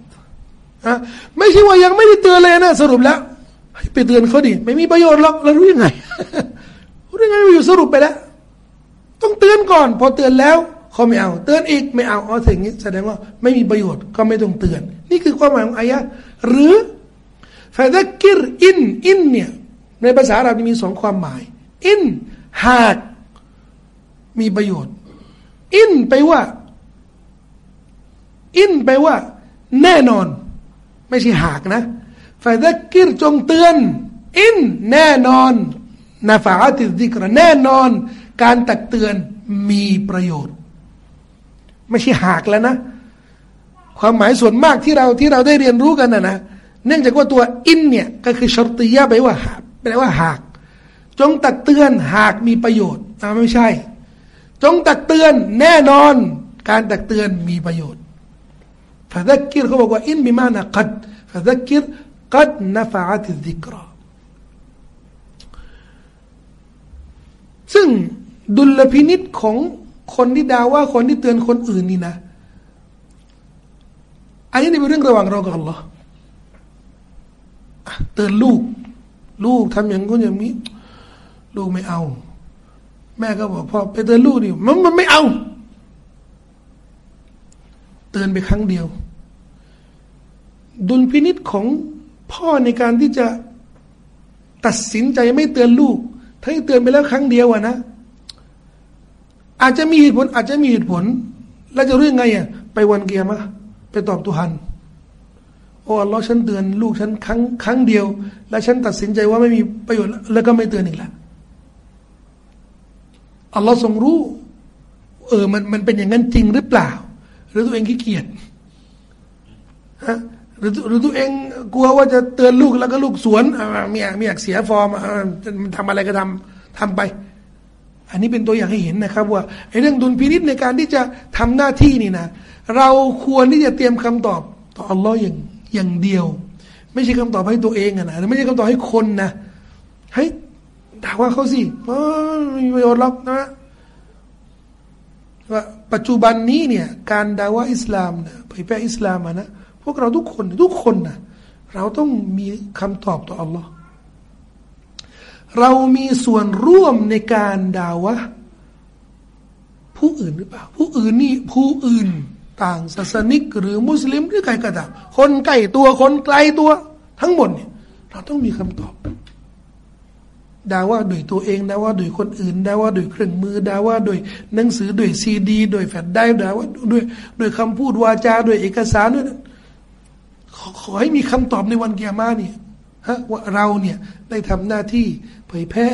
อะไม่ใช่ว่ายังไม่ได้เตือนเลยนะสรุปแล้วไปเตือนเขาดิไม่มีประโยชน์หรอกเรารู้ยังไงรู้ยังไงอยู่สรุปไปแล้ว ต้องเตือนก่อน พอเตือนแล้ว เขาไม่เอา เตือนอีกไม่เอาเอาสิ่งนี้แสดงว่าไม่มีประโยชน์ก็ไม่ต้องเตือน นี่คือความหมายของอายะหรือ فذكر إن إن เนี่ยในภาษาอาหรับมีสองความหมาย อินหากมีประโยชน์ อินไปว่า อินไปว่า แน่นอน ไม่ใช่หากนะฟาดักกิรจงเตือน อินแน่นอนนาฟาติดิกระแน่นอน การตักเตือนมีประโยชน์ ไม่ใช่หากแล้วนะ ความหมายส่วนมากที่เราที่เราได้เรียนรู้กันนะนะเนื่องจากว่าตัวอินเนี่ยก็คือชรติยะแปลว่าหากแปลว่าหาก จงตักเตือนหากมีประโยชน์อ่าไม่ใช่ จงตักเตือนแน่นอนการตักเตือนมีประโยชน์ฟาดักกิรเขาบอกว่าอินบิมานะกัดฟาดักกิรกัดนฟะติดิกราซึ่งดุลพินิษของ คนที่ด่าว่าคนที่เตือนคนอื่นนี่นะ อันนี้เป็นเรื่องระหว่างเรากับ Allah เตือนลูก ลูกทำอย่างนู้นอย่างนี้ลูกไม่เอา แม่ก็บอกพ่อไปเตือนลูกดิมันมันไม่เอา เตือนไปครั้งเดียว ดุลพินิษของพ่อในการที่จะตัดสินใจไม่เตือนลูก ถ้าเตือนไปแล้วครั้งเดียวอะนะ อาจจะมีเหตุผล อาจจะมีเหตุผล แล้วจะรู้ยังไงอะไปวันเกียร์มะไปตอบตุฮันโอ้อัลลอฮ์ฉันเตือนลูกฉันครั้งครั้งเดียว แล้วฉันตัดสินใจว่าไม่มีประโยชน์แล้วก็ไม่เตือนอีกแล้วอัลลอฮ์ทรงรู้ เออมันมันเป็นอย่างนั้นจริงหรือเปล่า หรือตัวเองขี้เกียจฮะหรือหรือตัวเองกลัวว่าจะเตือนลูกแล้วก็ลูกสวนไม่อยากไม่อยากเสียฟอร์มทำอะไรก็ทำทำไป อันนี้เป็นตัวอย่างให้เห็นนะครับว่าไอ้เรื่องดุลพินิษในการที่จะทำหน้าที่นี่นะ เราควรที่จะเตรียมคำตอบต่ออัลลอฮ์อย่างอย่างเดียว ไม่ใช่คำตอบให้ตัวเองนะไม่ใช่คำตอบให้คนนะให้ด่าว่าเขาสิมีประโยชน์หรอกนะว่าปัจจุบันนี้เนี่ยการด่าว่าอิสลามนะเผยแพร่อิสลามนะพวกเราทุกคนทุกคนนะเราต้องมีคำตอบต่ออัลลอฮ์ เรามีส่วนร่วมในการดาวะผู้อื่นหรือเปล่า ผู้อื่นนี่ผู้อื่น ต่างศาสนิก หรือมุสลิมหรือใครก็ตามคนใกล้ตัวคนไกลตัว ทั้งหมดเนี่ยเราต้องมีคำตอบดาว่าโดยตัวเองดาว่าโดยคนอื่นดาว่าโดยเครื่องมือดาว่าโดยหนังสือโดยซีดีโดยแฟลชไดรฟ์ดาว่าด้วยโดยคำพูดวาจาโดยเอกสารด้วยขอขอให้มีคำตอบในวันกิยามะฮ์เนี่ย ฮะว่าเราเนี่ยได้ทำหน้าที่เผยแพร่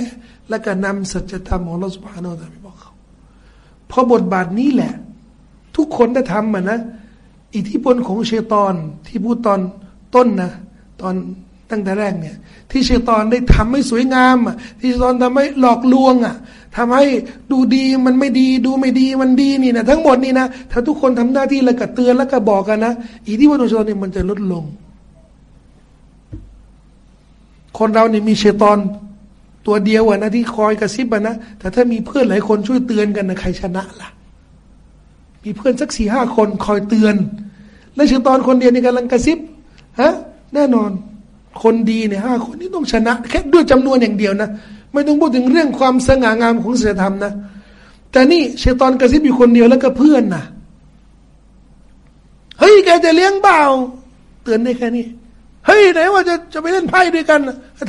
และก็นำสัจธรรมของอัลลอฮ์ سبحانه وتعالىไปบอกเขาพอบทบาทนี้แหละ ทุกคนได้ทำมันนะ อิทธิพลของชัยฏอนที่พูดตอนต้นนะตอนตั้งแต่แรกเนี่ย ที่เชตอนได้ทำให้สวยงามอะที่เชตอนทำให้หลอกลวงอะทำให้ดูดีมันไม่ดี ดูไม่ดีมันดีนี่นะทั้งหมดนี่นะถ้าทุกคนทำหน้าที่แล้วก็เตือนแล้วก็บอกกันนะอิทธิพลของเชตอนเนี่ยมันจะลดลง คนเราเนี่ยมีเชตอนตัวเดียวอะนะที่คอยกระซิบนะ แต่ถ้ามีเพื่อนหลายคนช่วยเตือนกันนะใครชนะล่ะ มีเพื่อนสักสี่ห้าคนคอยเตือน และชัยตอนคนเดียวนี่กำลังกระซิบฮะแน่นอน คนดีเนี่ยห้าคนนี้ต้องชนะ แค่ด้วยจำนวนอย่างเดียวนะไม่ต้องพูดถึงเรื่องความสง่างามของศีลธรรมนะแต่นี่เชตอนกระซิบอยู่คนเดียวแล้วก็เพื่อนนะเฮ้ยแกจะเลี้ยงเปล่าเตือนได้แค่นี้ เฮ้ยไหนว่าจะจะไปเล่นไพ่ด้วยกัน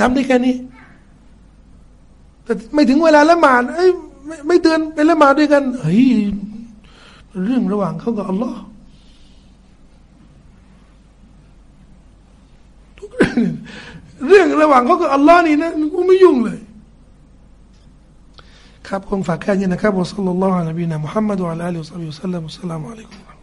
ทำได้แค่นี้ แต่ไม่ถึงเวลาละหมาดเอ้ยไม่ไม่เตือนไปละหมาดด้วยกันเฮ้ยเรื่องระหว่างเขากับอัลลอฮ์เรื่องระหว่างเขากับอัลลอฮ์นี่นะกูไม่ยุ่งเลย ครับคงฝากแค่นี้นะครับวะสัลลัลลอฮุอะลัยฮิวะซัลลัมมุฮัมมัดวะอะลัยฮิวะซัลลัมอัสสลามุอะลัยกุม